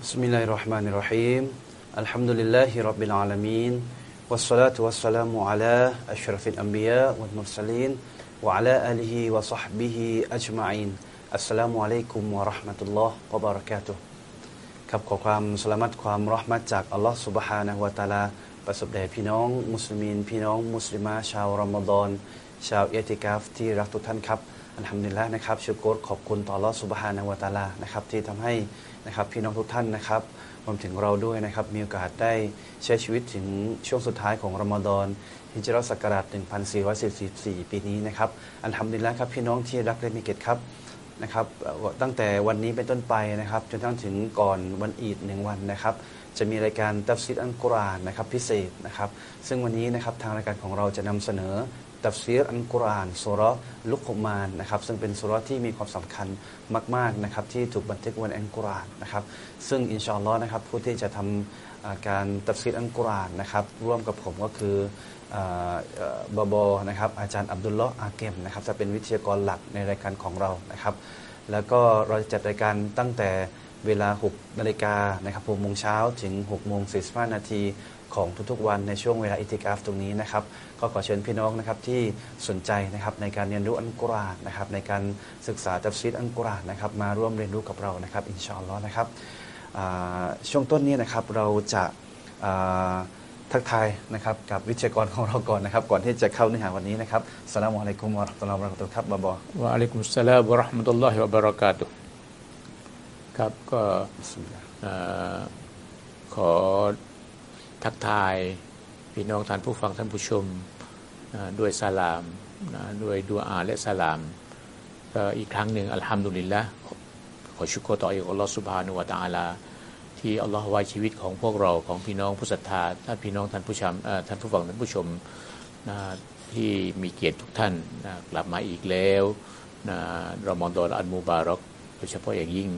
Bismillahirrahmanirrahim. Alhamdulillahi rabbil alamin. Wassalatu wassalamu ala asyrafil anbiya wal mursalin wa ala alihi wa sahbihi ajma'in. Assalamualaikum warahmatullahi wabarakatuh. ครับขอความสลามัดความรอหมัดจากอัลลอฮฺสุบฮานะฮุวาตาลาประสบแด่พี่น้อง มุสลิมพี่น้อง มุสลิมาชาวรอมฎอนชาวเอติกาฟที่รักทุกท่านครับ อันทำมดุแล้วนะครับชูโกดขอบคุณต่อรอดสุบฮานาวตาลานะครับที่ทำให้นะครับพี่น้องทุกท่านนะครับรวมถึงเราด้วยนะครับมีโอกาสได้ใช้ชีวิตถึงช่วงสุดท้ายของรอมฎอนฮิจเราะห์ศักราช1444 ปีนี้นะครับอัลฮัมดุลิลลาฮ์ครับพี่น้องที่รักและมีเกียรติครับนะครับตั้งแต่วันนี้เป็นต้นไปนะครับจนทั้งถึงก่อนวันอีดหนึ่งวันนะครับ จะมีรายการตัฟซีรอัลกุรอานนะครับพิเศษนะครับ ซึ่งวันนี้นะครับทางรายการของเราจะนำเสนอ ตัฟซีรอัลกุรอานซูเราะฮ์ลุกมานนะครับซึ่งเป็นซูเราะฮ์ที่มีความสำคัญมากๆนะครับที่ถูกบันทึกไว้ในอัลกุรอานนะครับซึ่งอินชาอัลลอฮ์นะครับผู้ที่จะทำการตัฟซีรอัลกุรอานนะครับร่วมกับผมก็คือบาบอนะครับอาจารย์อับดุลลอฮ์อาเกมนะครับจะเป็นวิทยากรหลักในรายการของเรานะครับ แล้วก็เราจะจัดรายการตั้งแต่เวลา 6 นาฬิกานะครับ6โมงเช้าถึง 6 โมง45นาที ของทุกๆวันในช่วงเวลาอิติกาฟตรงนี้นะครับก็ขอเชิญพี่น้องนะครับที่สนใจนะครับในการเรียนรู้อัลกุรอานนะครับในการศึกษาตัฟซีรอัลกุรอานนะครับมาร่วมเรียนรู้กับเรานะครับإن شاء اللهนะครับช่วงต้นนี้นะครับเราจะทักทายนะครับกับวิทยากรของเราก่อนนะครับ ก่อนที่จะเข้าเนื้อหาวันนี้นะครับالسلام عليكم ورحمة الله وبركاตุฮ์ครับบอบอวะอะลัยกุมสสลามวะเราะห์มะตุลลอฮิวะบะเราะกาตุฮ์ครับก็بسم اللهเอ่อขอ ทักทายพี่น้องท่านผู้ฟังท่านผู้ชมด้วยสลามด้วยดุอาและสลามอีกครั้งหนึ่งอัลฮัมดุลิลละขอชุกรต่ออัลลอฮฺสุบฮานุวะตะอาลา ที่อัลลอฮฺไว้ชีวิตของพวกเราของพี่น้องผู้ศรัทธาท่านพี่น้องท่านผู้ชมท่านผู้ฟังท่านผู้ชมที่มีเกียรติทุกท่านกลับมาอีกแล้วนะรอมฎอนอันมูบารอกโดยเฉพาะอย่างยิ่ง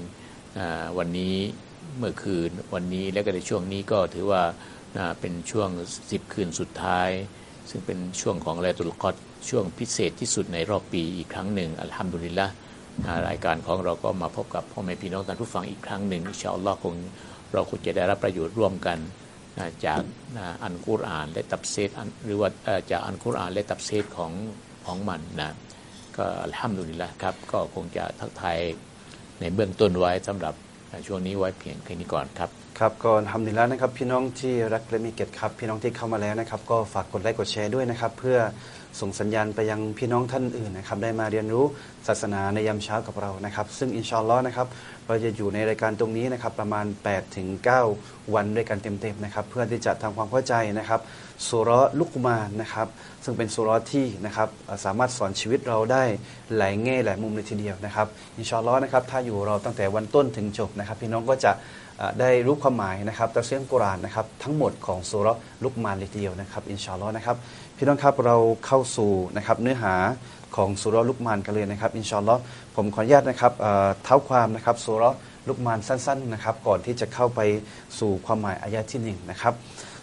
วันนี้เมื่อคืนวันนี้และก็ในช่วงนี้ก็ถือว่า นะเป็นช่วงสิบคืนสุดท้าย ซึ่งเป็นช่วงของแลตุลกอดช่วงพิเศษที่สุดในรอบปีอีกครั้งหนึ่งอัลฮัมดุลิลละนะรายการของเราก็มาพบกับพ่อแม่พี่น้องท่านผู้ฟังอีกครั้งหนึ่งอิชาอัลลอฮ์คงเราคงจะได้รับประโยชน์ร่วมกันนะจากนะอันกุรอานและตับเซตหรือว่าจากอันกุรอานและตับเซตของของมันนะก็อัลฮัมดุลิลละครับก็คงจะทักทายในเบื้องต้นไว้สำหรับช่วงนี้ไว้เพียงแค่นี้ก่อนครับ ครับก่อนทำดีแล้วนะครับพี่น้องที่รักและมีเกียรติครับ พี่น้องที่เข้ามาแล้วนะครับ ก็ฝากกดไลค์กดแชร์ด้วยนะครับ เพื่อส่งสัญญาณไปยังพี่น้องท่านอื่นนะครับ ได้มาเรียนรู้ศาสนาในยามเช้ากับเรานะครับ ซึ่งอินชาอัลลอฮ์นะครับเราจะอยู่ในรายการตรงนี้นะครับ ประมาณ8ถึง9วันด้วยกันเต็มๆนะครับ เพื่อที่จะทำความเข้าใจนะครับสุเราะห์ลุกมานนะครับ ซึ่งเป็นสุเราะห์ที่นะครับสามารถสอนชีวิตเราได้หลายแง่หลายมุมเลยทีเดียวนะครับอินชาอัลลอฮ์นะครับถ้าอยู่เราตั้งแต่วันต้นถึงจบนะครับ พี่น้องก็จะ ได้รู้ความหมายนะครับตัฟซีรกุรานนะครับทั้งหมดของสุรลุกมานเลยทีเดียวนะครับอินชาอัลลอฮ์นะครับพี่น้องครับเราเข้าสู่นะครับเนื้อหาของสุรลุกมานกันเลยนะครับอินชาอัลลอฮ์ผมขออนุญาตนะครับเอ่อเท้าความนะครับสุรลุกมานสั้นๆนะครับก่อนที่จะเข้าไปสู่ความหมายอายะที่หนึ่งนะครับ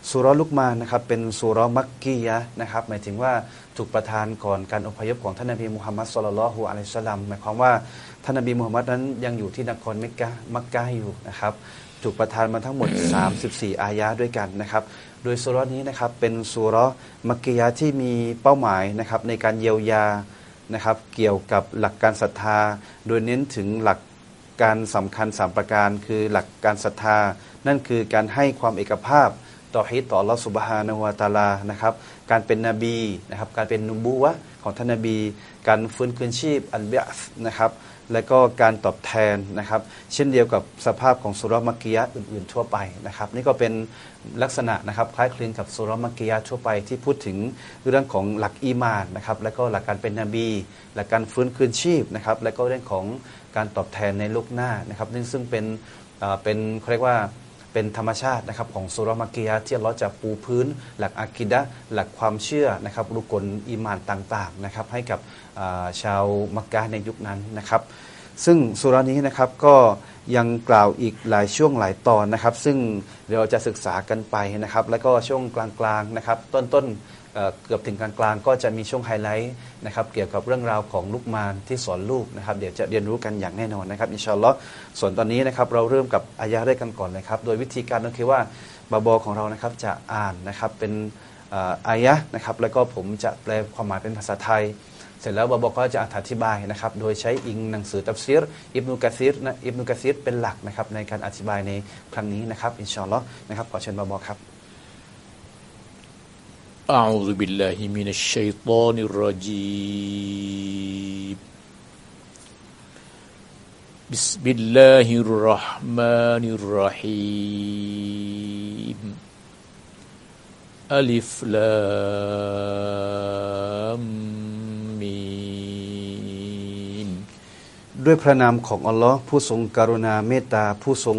สุรลุกมานนะครับเป็นสุรมักกียะนะครับหมายถึงว่าถูกประทานก่อนการอพยพของท่านนบีมุฮัมมัดสุลลัลลอฮุอะลัยฮิสลามหมายความว่าท่านนบีมุฮัมมัดนั้นยังอยู่ที่นครเมกกะมักกะอยู่นะครับ ถูกประทานมาทั้งหมด 34 อายะห์ด้วยกันนะครับ โดยสุรนี้นะครับเป็นสุรมักกิยะที่มีเป้าหมายนะครับในการเยียวยานะครับเกี่ยวกับหลักการศรัทธา โดยเน้นถึงหลักการสำคัญ 3 ประการ คือหลักการศรัทธา นั่นคือการให้ความเอกภาพต่อฮิตต่อลลอฮฺสุบฮานวตาลานะครับการเป็นนบีนะครับการเป็นนุบูวะของท่านนบี การฟื้นคืนชีพอันเบียสนะครับ และก็การตอบแทนนะครับ เช่นเดียวกับสภาพของสุรมักกิยะอื่นๆทั่วไปนะครับ นี่ก็เป็นลักษณะนะครับคล้ายคลึงกับสุรมักกิยะทั่วไปที่พูดถึงเรื่องของหลักอีมานนะครับ และก็หลักการเป็นนบีหลักการฟื้นคืนชีพนะครับ และก็เรื่องของการตอบแทนในโลกหน้านะครับ ซึ่งซึ่งเป็นอ่อเป็นเขาเรียกว่า เป็นธรรมชาตินะครับของสุรมักกิยะที่เราจะปูพื้น หลักอะกิดะหลักความเชื่อนะครับรุกลอีมานต่างๆนะครับให้กับชาวมักกะในยุคนั้นนะครับซึ่งสุรานี้นะครับก็ยังกล่าวอีกหลายช่วงหลายตอนนะครับ ซึ่งเราจะศึกษากันไปนะครับ แล้วก็ช่วงกลางๆนะครับ ต้นๆ เกือบถึงกลางๆ ก็จะมีช่วงไฮไลท์นะครับเกี่ยวกับเรื่องราวของลุกมานที่สอนลูกนะครับเดี๋ยวจะเรียนรู้กันอย่างแน่นอนนะครับإن شاء اللهส่วนตอนนี้นะครับเราเริ่มกับอายะห์แรกกันก่อนเลยครับ โดยวิธีการก็คือว่าบาบอของเรานะครับจะอ่านนะครับเป็นอายะนะครับแล้วก็ผมจะแปลความหมายเป็นภาษาไทย เสร็จแล้วบาบอก็จะอธิบายนะครับโดยใช้อิงหนังสือตัฟซีรอิบนุกะซีรนะอิบนุกะซีรเป็นหลักนะครับในการอธิบายในครั้งนี้นะครับإن شاء اللهนะครับขอเชิญบาบอกครับ أعوذ بالله من الشيطان الرجيم بسم الله الرحمن الرحيم ألف لام ميم ด้วยพระนามของอัลลอฮ์ผู้ทรงกรุณาเมตตาผู้ทรง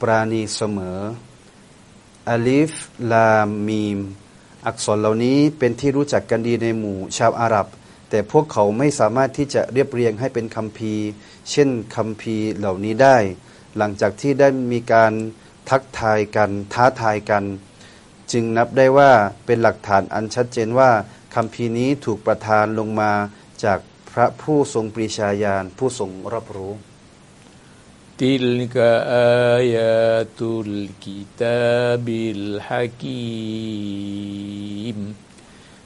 ปราณีเสมออาลิฟลามมีม อักษรเหล่านี้เป็นที่รู้จักกันดีในหมู่ชาวอาหรับ แต่พวกเขาไม่สามารถที่จะเรียบเรียงให้เป็นคำพีร์เช่นคำพีร์เหล่านี้ได้ หลังจากที่ได้มีการทักทายกันท้าทายกัน จึงนับได้ว่าเป็นหลักฐานอันชัดเจนว่าคำพีร์นี้ถูกประทานลงมาจากพระผู้ทรงปรีชาญาณผู้ทรงรอบรู้ تلك آيات الكتاب الحكيم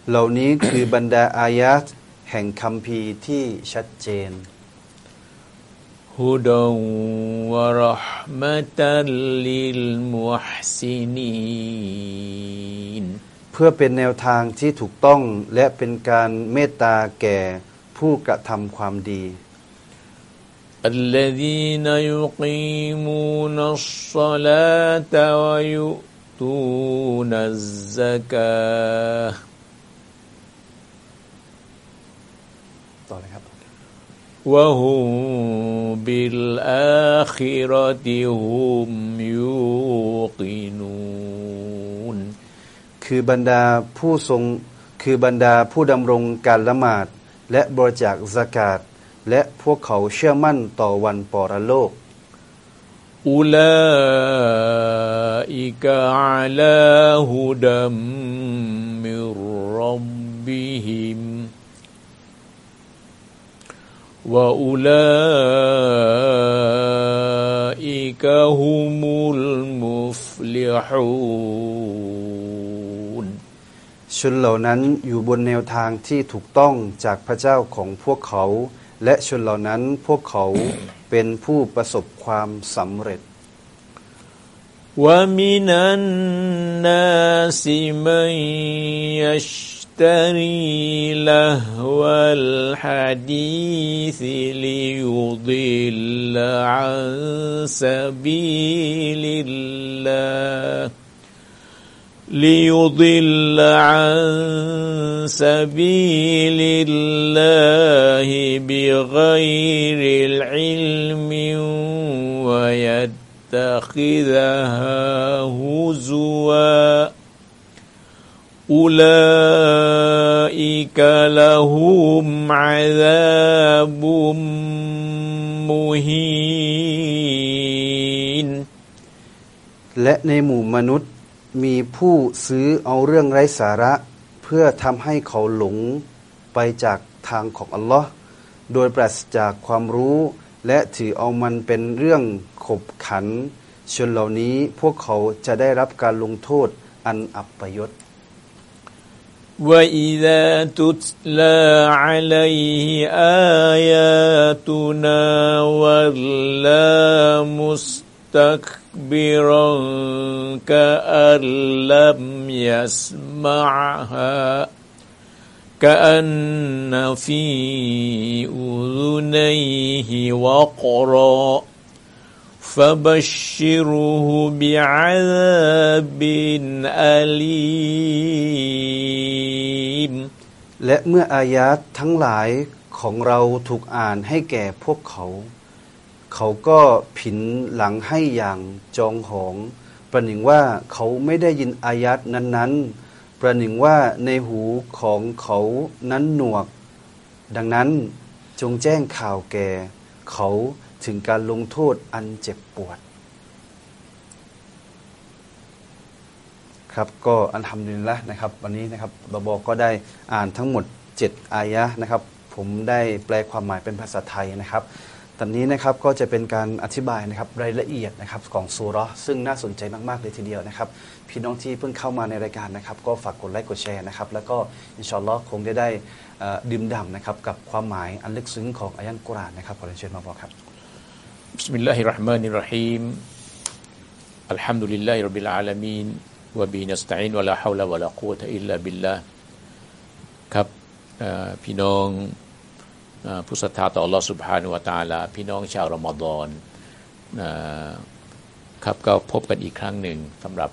เหล่านี้คือบรรดาอายะห์แห่งคำพีร์ที่ชัดเจน هدى ورحمة للمحسنين เพื่อเป็นแนวทางที่ถูกต้องและเป็นการเมตตาแก่ผู้กระทำความดี الذين يقيمون الصلاة ويؤتون الزكاة ต่อเลยครับ وهم بالآخرة هم يوقنون คือบรรดาผู้ทรงคือบรรดาผู้ดำรงการละหมาด และบริจาคสกาด และพวกเขาเชื่อมั่นต่อวันปรโลก أولئك على هدى من ربهم وأولئك هم المفلحون ชนเหล่านั้นอยู่บนแนวทางที่ถูกต้องจากพระเจ้าของพวกเขา และชนเหล่านั้นพวกเขาเป็นผู้ประสบความสำเร็จวามินันนาสิมัยยัชตรีละวัลฮะดีสิลิยุดิลอันสบีลิลลา ليضل عن سبيل الله بغير العلم ويتخذها هزوا أولئك لهم عذاب مهين และในหมู่มนุษย์ มีผู้ซื้อเอาเรื่องไร้สาระ เพื่อทำให้เขาหลงไปจากทางของอัลลอฮ์โดยปราศจากความรู้ และถือเอามันเป็นเรื่องขบขัน ชนเหล่านี้พวกเขาจะได้รับการลงโทษอันอับปยศ وإذا تتلى عليه آياتنا ولى مستكبرا كأن لم يسمعها كأن في أذنيه وقرا فبشره بعذاب أليم และเมื่ออายาตทั้งหลายของเราถูกอ่านให้แก่พวกเขา เขาก็ผินหลังให้อย่างจองหอง ประหนึ่งว่าเขาไม่ได้ยินอายาตนั้น ๆ ประหนึ่งว่าในหูของเขานั้นหนวก ดังนั้นจงแจ้งข่าวแก่ เขาถึงการลงโทษอันเจ็บปวด ครับก็อันทำดินละนะครับ วันนี้นะครับบอบก็ได้อ่านทั้งหมด 7 อายะนะครับ ผมได้แปลความหมายเป็นภาษาไทยนะครับ ตอนนี้นะครับก็จะเป็นการอธิบายนะครับรายละเอียดนะครับของซูรอซึ่งน่าสนใจมาก ๆ เลยทีเดียวนะครับ พี่น้องที่เพิ่งเข้ามาในรายการนะครับ ก็ฝากกดไลค์กดแชร์นะครับ แล้วก็إن شاء اللهคงได้ได้ดื่มด่ำนะครับกับความหมายอันลึกซึ้งของอายะอัลกุรอานนะครับขอเชิญบาบอกครับبسم الله الرحمن الرحيم الحمد لله رب العالمين وبه نستعين ولا حول ولا قوة إلا باللهครับพี่น้อง ผู้ศรัทธาต่อالله سبحانه وتعالىพี่น้องชาวรอมฎอนครับก็พบกันอีกครั้งหนึ่งสำหรับ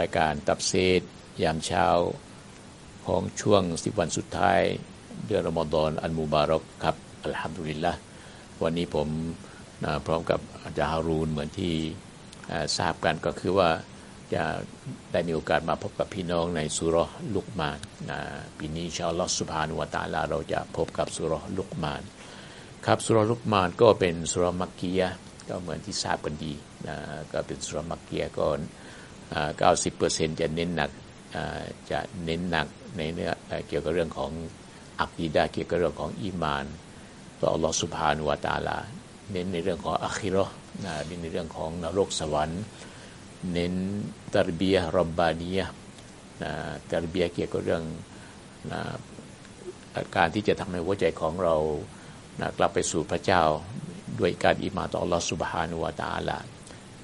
รายการตับเซตยามเช้าของช่วงสิบวันสุดท้าย เดือนระมอดอนอันมูบารกครับอัลฮัมดุลิลละวันนี้ผมพร้อมกับอาจารย์ฮารูนเหมือนที่ทราบกันก็คือว่า จะได้มีโอกาสมาพบกับพี่น้องในสุรลุกมานนะปีนี้ชาอัลอสุบฮานุวตาลาเราจะพบกับสุรลุกมาน ครับสุรลุกมานก็เป็นสุรามักกียะก็เหมือนที่ทราบกันดีนะก็เป็นสุรามักกียะห์ก็เก้าสิบเปอร์เซ็นจะเน้นหนักจะเน้นหนักในเนื้อเอ่อเกี่ยวกับเรื่องของอักีดะห์เกี่ยวกับเรื่องของอีมานต่ออัลลอฮฺสุบฮานุวตาลา เน้นในเรื่องของอัคิเราะห์นะเน้นในเรื่องของนรกสวรรค์ เน้นตรบียะห์รับบานียนะตรบียร์เกี่ยวกับเรื่องนะการที่จะทำให้หัวใจของเรานะกลับไปสู่พระเจ้าด้วยการอิมาต่ออัลลอฮฺสุบฮานุวะตาลา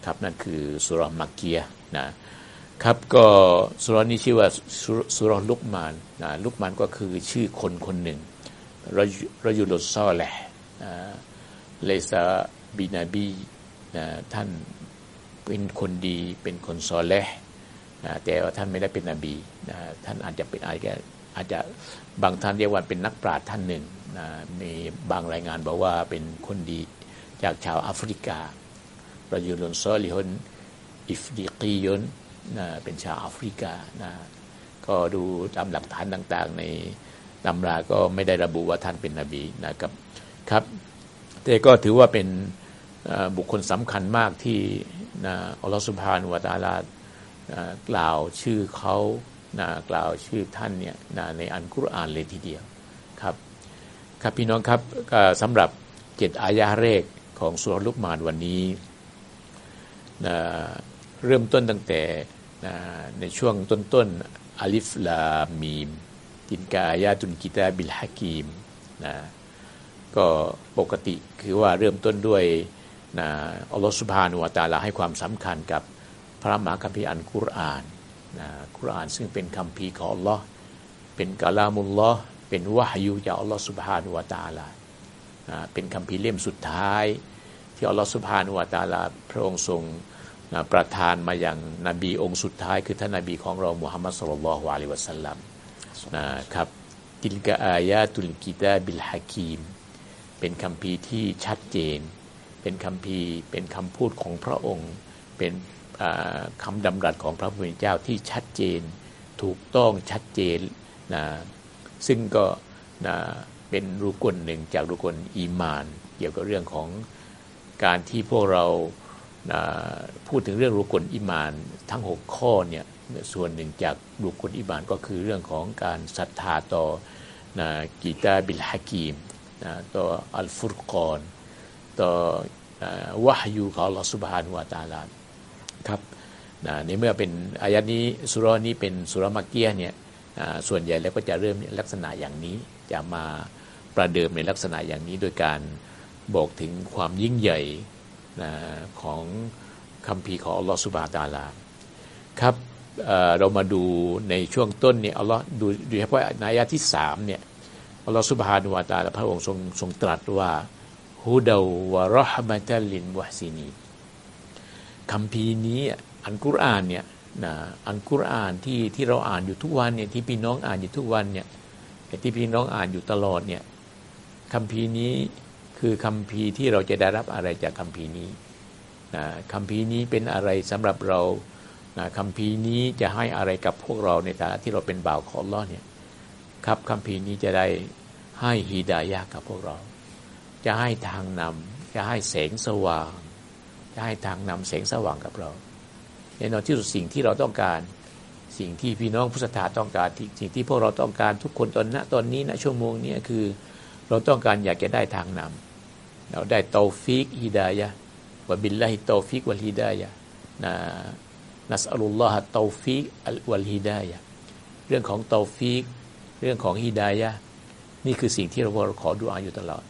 ครับนั่นคือสุรมักเกียนะครับก็สุรนี้ชื่อว่าสุรลุกมานนะลุกมานก็คือชื่อคนคนหนึ่งรจรยุลซอแหละเลซาบินาบีนะท่าน เป็นคนดีเป็นคนซอแลนะแต่ว่าท่านไม่ได้เป็นนบีนะท่านอาจจะเป็นอาจจะอาจจะบางท่านเรียกว่าเป็นนักปราชญ์ท่านหนึ่งนะมีบางรายงานบอกว่าเป็นคนดีจากชาวแอฟริการยุลซอลิฮนอิฟดิกียนนะเป็นชาวแอฟริกานะก็ดูตามหลักฐานต่างๆ ในตำราก็ไม่ได้ระบุว่าท่านเป็นนบีนะครับครับแต่ก็ถือว่าเป็นบุคคลสำคัญมากที่ นะอัลลอฮฺสุบฮานุวะตาลากล่าวชื่อเขานะกล่าวชื่อท่านเนี่ยนะในอันกุรอานเลยทีเดียวครับครับพี่น้องครับสำหรับเจ็ดอายะห์แรกของสุรลุกมานวันนี้นะเริ่มต้นตั้งแต่นะในช่วงต้นๆอาลิฟลามีมตินกาอายาตุนกิตาบิลฮะกีมนะก็ปกติคือว่าเริ่มต้นด้วย นะอัลลอฮฺสุบฮานุวะตาลาให้ความสำคัญกับพระมหาคัมภีร์อันกุรอานนะกุรอานซึ่งเป็นคัมภีร์ของอัลลอฮ์เป็นกาลามุลลอฮ์เป็นวะฮยูจากอัลลอฮฺสุบฮานุวะตาลานะเป็นคัมภีร์เล่มสุดท้าย ที่อัลลอฮฺสุบฮานุวะตาลาพระองค์ทรงนะประทานมาอย่างนบีองค์สุดท้าย คือท่านนบีของเรามุฮัมมัดสุลลัลฮุอะลัยฮิวะสัลลัมนะครับติลกะอายาตุลกิตาบิลฮะกีม เป็นคำพีร์ที่ชัดเจน เป็นคำพีเป็นคำพูดของพระองค์ เป็นคำดำรัสของพระผู้เป็นเจ้าที่ชัดเจน ถูกต้องชัดเจนนะซึ่งก็นะเป็นรุกลหนึ่งจากรุกลอีมาน เกี่ยวกับเรื่องของการที่พวกเรานะพูดถึงเรื่องรุกลอีมานทั้ง 6 ข้อเนี่ยส่วนหนึ่งจากรุกลอีมานก็คือเรื่องของการศรัทธาต่อนะกีตาบิลฮะกีมนะต่ออัลฟุรกอน ต่อวะยูของลอสุบฮานุวาตาลาครับในเมื่อเป็นอายัดนี้สุรนี้เป็นสุรมักเกียเนี่ยส่วนใหญ่แล้วก็จะเริ่มลักษณะอย่างนี้จะมาประเดิมในลักษณะอย่างนี้โดยการบอกถึงความยิ่งใหญ่ของคำพีของอัลลอฮฺสุบฮานตาลาครับเรามาดูในช่วงต้นเนี่ยอัลลอฮ์ดูโดยเฉพาะในอายะที่สามเนี่ยอัลลอฮฺสุบฮานุวาตาลาพระองค์ทรงทรงตรัสว่า ฮุดาวะราะห์มะตัลลินวะซินีคำพีนี้อันกุรอานเนี่ยนะอันกุรอานที่ที่เราอ่านอยู่ทุกวันเนี่ยที่พี่น้องอ่านอยู่ทุกวันเนี่ยที่พี่น้องอ่านอยู่ตลอดเนี่ยคำพีนี้คือคำพีที่เราจะได้รับอะไรจากคำพีนี้นะคำพีนี้เป็นอะไรสำหรับเรานะคำพีนี้จะให้อะไรกับพวกเราในฐานะที่เราเป็นบ่าวของลอเนี่ยครับคำพีนี้จะได้ให้ฮีดายะกับพวกเรา จะให้ทางนำจะให้แสงสว่าง จะให้ทางนำแสงสว่างกับเราแน่นอนที่สุดสิ่งที่เราต้องการ สิ่งที่พี่น้องผู้ศรัทธาต้องการสิ่งที่พวกเราต้องการทุกคนตอนณตอนนี้ณชั่วโมงนี้คือเราต้องการอยากจะได้ทางนำเราได้توفيق هداية وبالله التوفيق والهدايةนะنسأل الله التوفيق والهدايةเรื่องของتوفيقเรื่องของهدايةนี่คือสิ่งที่เราขอดุอาอยู่ตลอด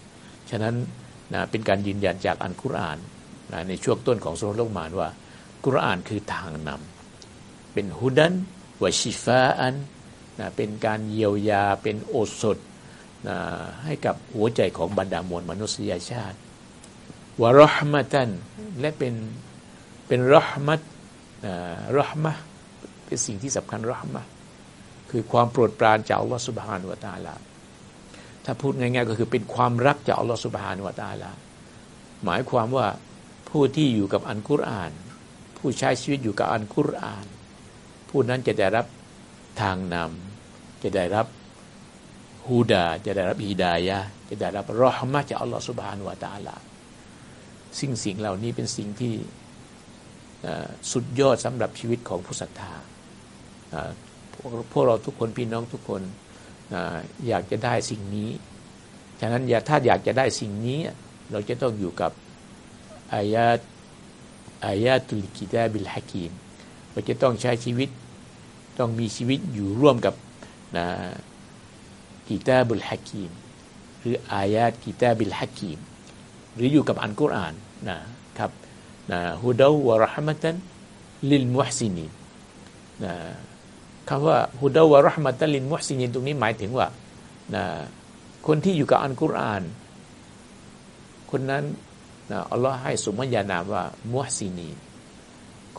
ฉะนั้นนะเป็นการยืนยันจากอัลกุรอานนะในช่วงต้นของซูเราะฮ์ลุกมานว่า กุรอานคือทางนำเป็นهدى وشفاءนะเป็นการเยียวยาเป็นโอสถนะให้กับหัวใจของบรรดามวลมนุษยชาติวะรหมะตันและเป็นเป็นรหมัตรหมะเป็นสิ่งที่สำคัญรหมะคือความโปรดปรานจากอัลลอฮฺสุบฮานุวะตาลา ถ้าพูดง่ายๆก็คือเป็นความรักจากอัลลอฮฺสุบฮานุวะตาลาหมายความว่าผู้ที่อยู่กับอันกุรอาน ผู้ใช้ชีวิตอยู่กับอันกุรอาน ผู้นั้นจะได้รับทางนำจะได้รับฮูดา จะได้รับฮีดายะจะได้รับรอฮมะจากอัลลอฮฺสุบฮานุวะตาลาสิ่งสิ่งเหล่านี้เป็นสิ่งที่สุดยอดสำหรับชีวิตของผู้ศรัทธาพวกเราทุกคนพี่น้องทุกคน อยากจะได้สิ่งนี้ ฉะนั้นอย่าถ้าอยากจะได้สิ่งนี้ เราจะต้องอยู่กับآيا آيات الكتاب الحكيمเราจะต้องใช้ชีวิตต้องมีชีวิตอยู่ร่วมกับนะالكتاب الحكيمหรือآيات الكتاب الحكيمหรืออยู่กับอัลกุรอานนะครับนะهدى ورحمة للمحسنينนะ คำว่าهدى ورحمة للمحسنينตรงนี้หมายถึงว่านะคนที่อยู่กับอัลกุรอาน คนนั้นนะอัลลอฮ์ให้สมญานามว่าمحسنين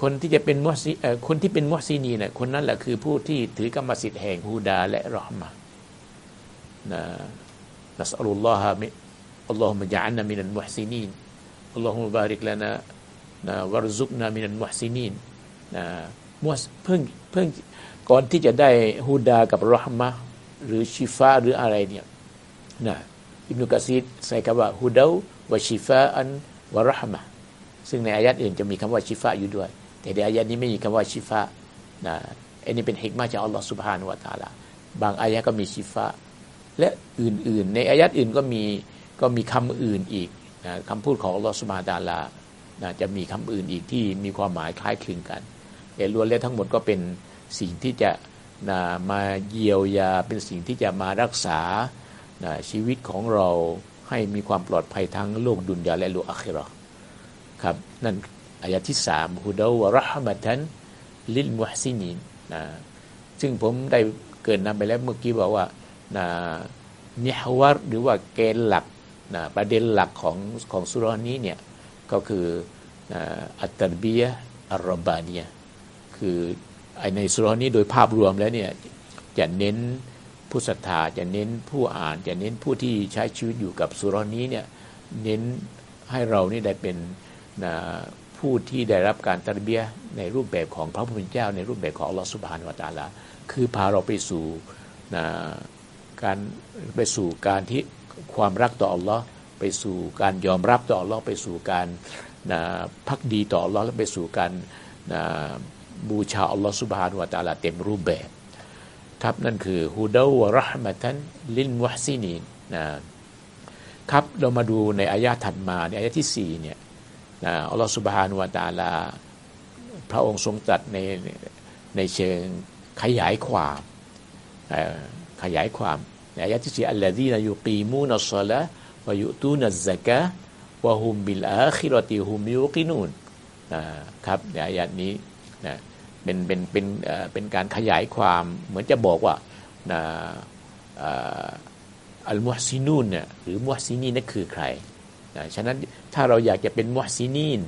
คนที่จะเป็นمحسคนที่เป็นمحسنينเนี่ยคนนั้นแหละคือผู้ที่ถือกรรมสิทธิ์แห่งهدىและرحمةนะنسأل الله اللهم اجعلنا من المحسنين اللهم بارك لناนะوارزقنا من المحسنينนะمحเพิ่งเพิ่ง ก่อนที่จะได้ฮูดากับรอฮมะหรือชิฟาหรืออะไรเนี่ยนะอิบนุกะซีดใส่คำว่าฮูดาวะชิฟาอันวะรหมะซึ่งในอายะอื่นจะมีคำว่าชิฟาอยู่ด้วย แต่ในอายะนี้ไม่มีคำว่าชิฟานะอันนี้เป็นฮิกมาจากอัลลอฮฺสุบฮานุวะตาลาบางอายะก็มีชิฟาและอื่นๆ ในอายะอื่นก็มีก็มีคำอื่นอีกนะคำพูดของอัลลอฮฺสุบฮานาตาลานะจะมีคำอื่นอีกที่มีความหมายคล้ายคลึงกันแต่ล้วนแล้วทั้งหมดก็เป็น สิ่งที่จะนะมาเยียวยาเป็นสิ่งที่จะมารักษานะชีวิตของเราให้มีความปลอดภัยทั้งโลกดุนยาและโลกอัคราครับนั่นอายะที่สามฮุดาวะรหมะทันลิลมุฮซินีนะซึ่งผมได้เกิดนำไปแล้วเมื่อกี้บอกว่านะเนฮวารหรือว่าเกณฑ์หลักนะประเด็นหลักของของสุรานี้เนี่ยก็คืออัตตรบียอัรบานียคือ ในสุรานี้โดยภาพรวมแล้วเนี่ยจะเน้นผู้ศรัทธาจะเน้นผู้อ่านจะเน้นผู้ที่ใช้ชีวิตอยู่กับสุรนี้เนี่ยเน้นให้เรานี่ได้เป็นผู้ที่ได้รับการตรเบียในรูปแบบของพระผู้เป็นเจ้า ในรูปแบบของอัลลอฮฺสุบฮานวะตาลาคือพาเราไปสู่การไปสู่การที่ความรักต่ออัลลอฮ์ไปสู่การยอมรับต่ออัลลอฮ์ไปสู่การพักดีต่ออัลลอฮ์และไปสู่การ บูชาอัลลอฮ์สุบฮานวะตาลาเต็มรูปแบบครับนั่นคือฮูดาวะรหมะตันลินวะซินีนะครับเรามาดูในอายะถัดมาในอายะที่สี่เนี่ยอัลลอฮฺสุบฮานุวาตาลาพระองค์ทรงตรัสในในเชิงขยายความขยายความในอายะที่สี่الذين يقيمون الصلاة ويؤتون الزكاة وهم بالآخرة هم يوقنونครับในอายะนี้นะ เป็นเป็นเป็นเป็นการขยายความเหมือนจะบอกว่าالمحسنونเนี่ยหรือمحسنينนั่นคือใครนะฉะนั้นถ้าเราอยากจะเป็นمحسنين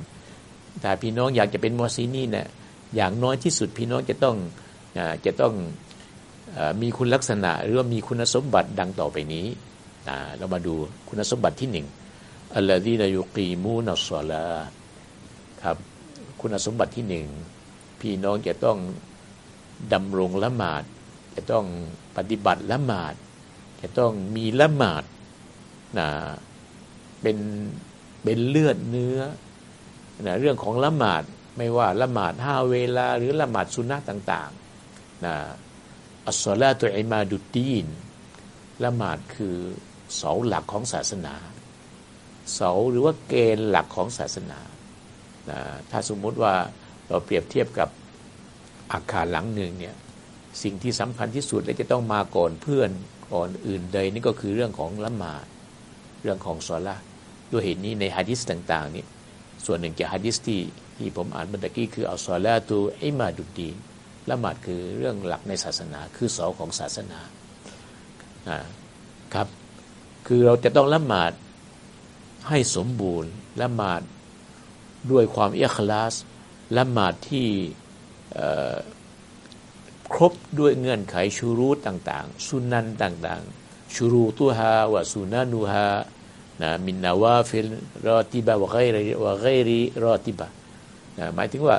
ถ้าพี่น้องอยากจะเป็นمحسنينเนี่ยอย่างน้อยที่สุดพี่น้องจะต้องจะต้องมีคุณลักษณะหรือว่ามีคุณสมบัติดังต่อไปนี้เรามาดูคุณสมบัติที่หนึ่งอัลลอฮีนายุกีมูนัสซาลาครับ คุณสมบัติที่หนึ่ง พี่น้องจะต้องดำรงละหมาด จะต้องปฏิบัติละหมาด จะต้องมีละหมาดนะเป็นเป็นเลือดเนื้อนะเรื่องของละหมาดไม่ว่าละหมาดห้าเวลา หรือละหมาดสุนัขต่างๆนะอัสซาลาตุอิมาดุดีนละหมาดคือเสาหลักของศาสนา เสาหรือว่าเกณฑ์หลักของศาสนานะถ้าสมมุติว่า เราเปรียบเทียบกับอาคารหลังหนึ่งเนี่ยสิ่งที่สำคัญที่สุดและจะต้องมาก่อนเพื่อนก่อนอื่นใดนี่ก็คือเรื่องของละหมาดเรื่องของซอละด้วยเหตุนี้ในฮะดิษต่างๆนี่ส่วนหนึ่งจากฮะดิษที่ที่ผมอ่านเมื่อกี้คืออัลซอลาตูอิมาดุดดีนละหมาดคือเรื่องหลักในศาสนาคือเสาของศาสนาครับ คือเราจะต้องละหมาดให้สมบูรณ์ละหมาดด้วยความเอียคลาส ละหมาดที่ครบด้วยเงื่อนไขชูรูตต่างๆ สุนันต่างๆ ชูรูตุฮาวะสุนานุฮานะมินนาวาฟิลรอติบะวะไกรวะไกริรอติบะนะหมายถึงว่า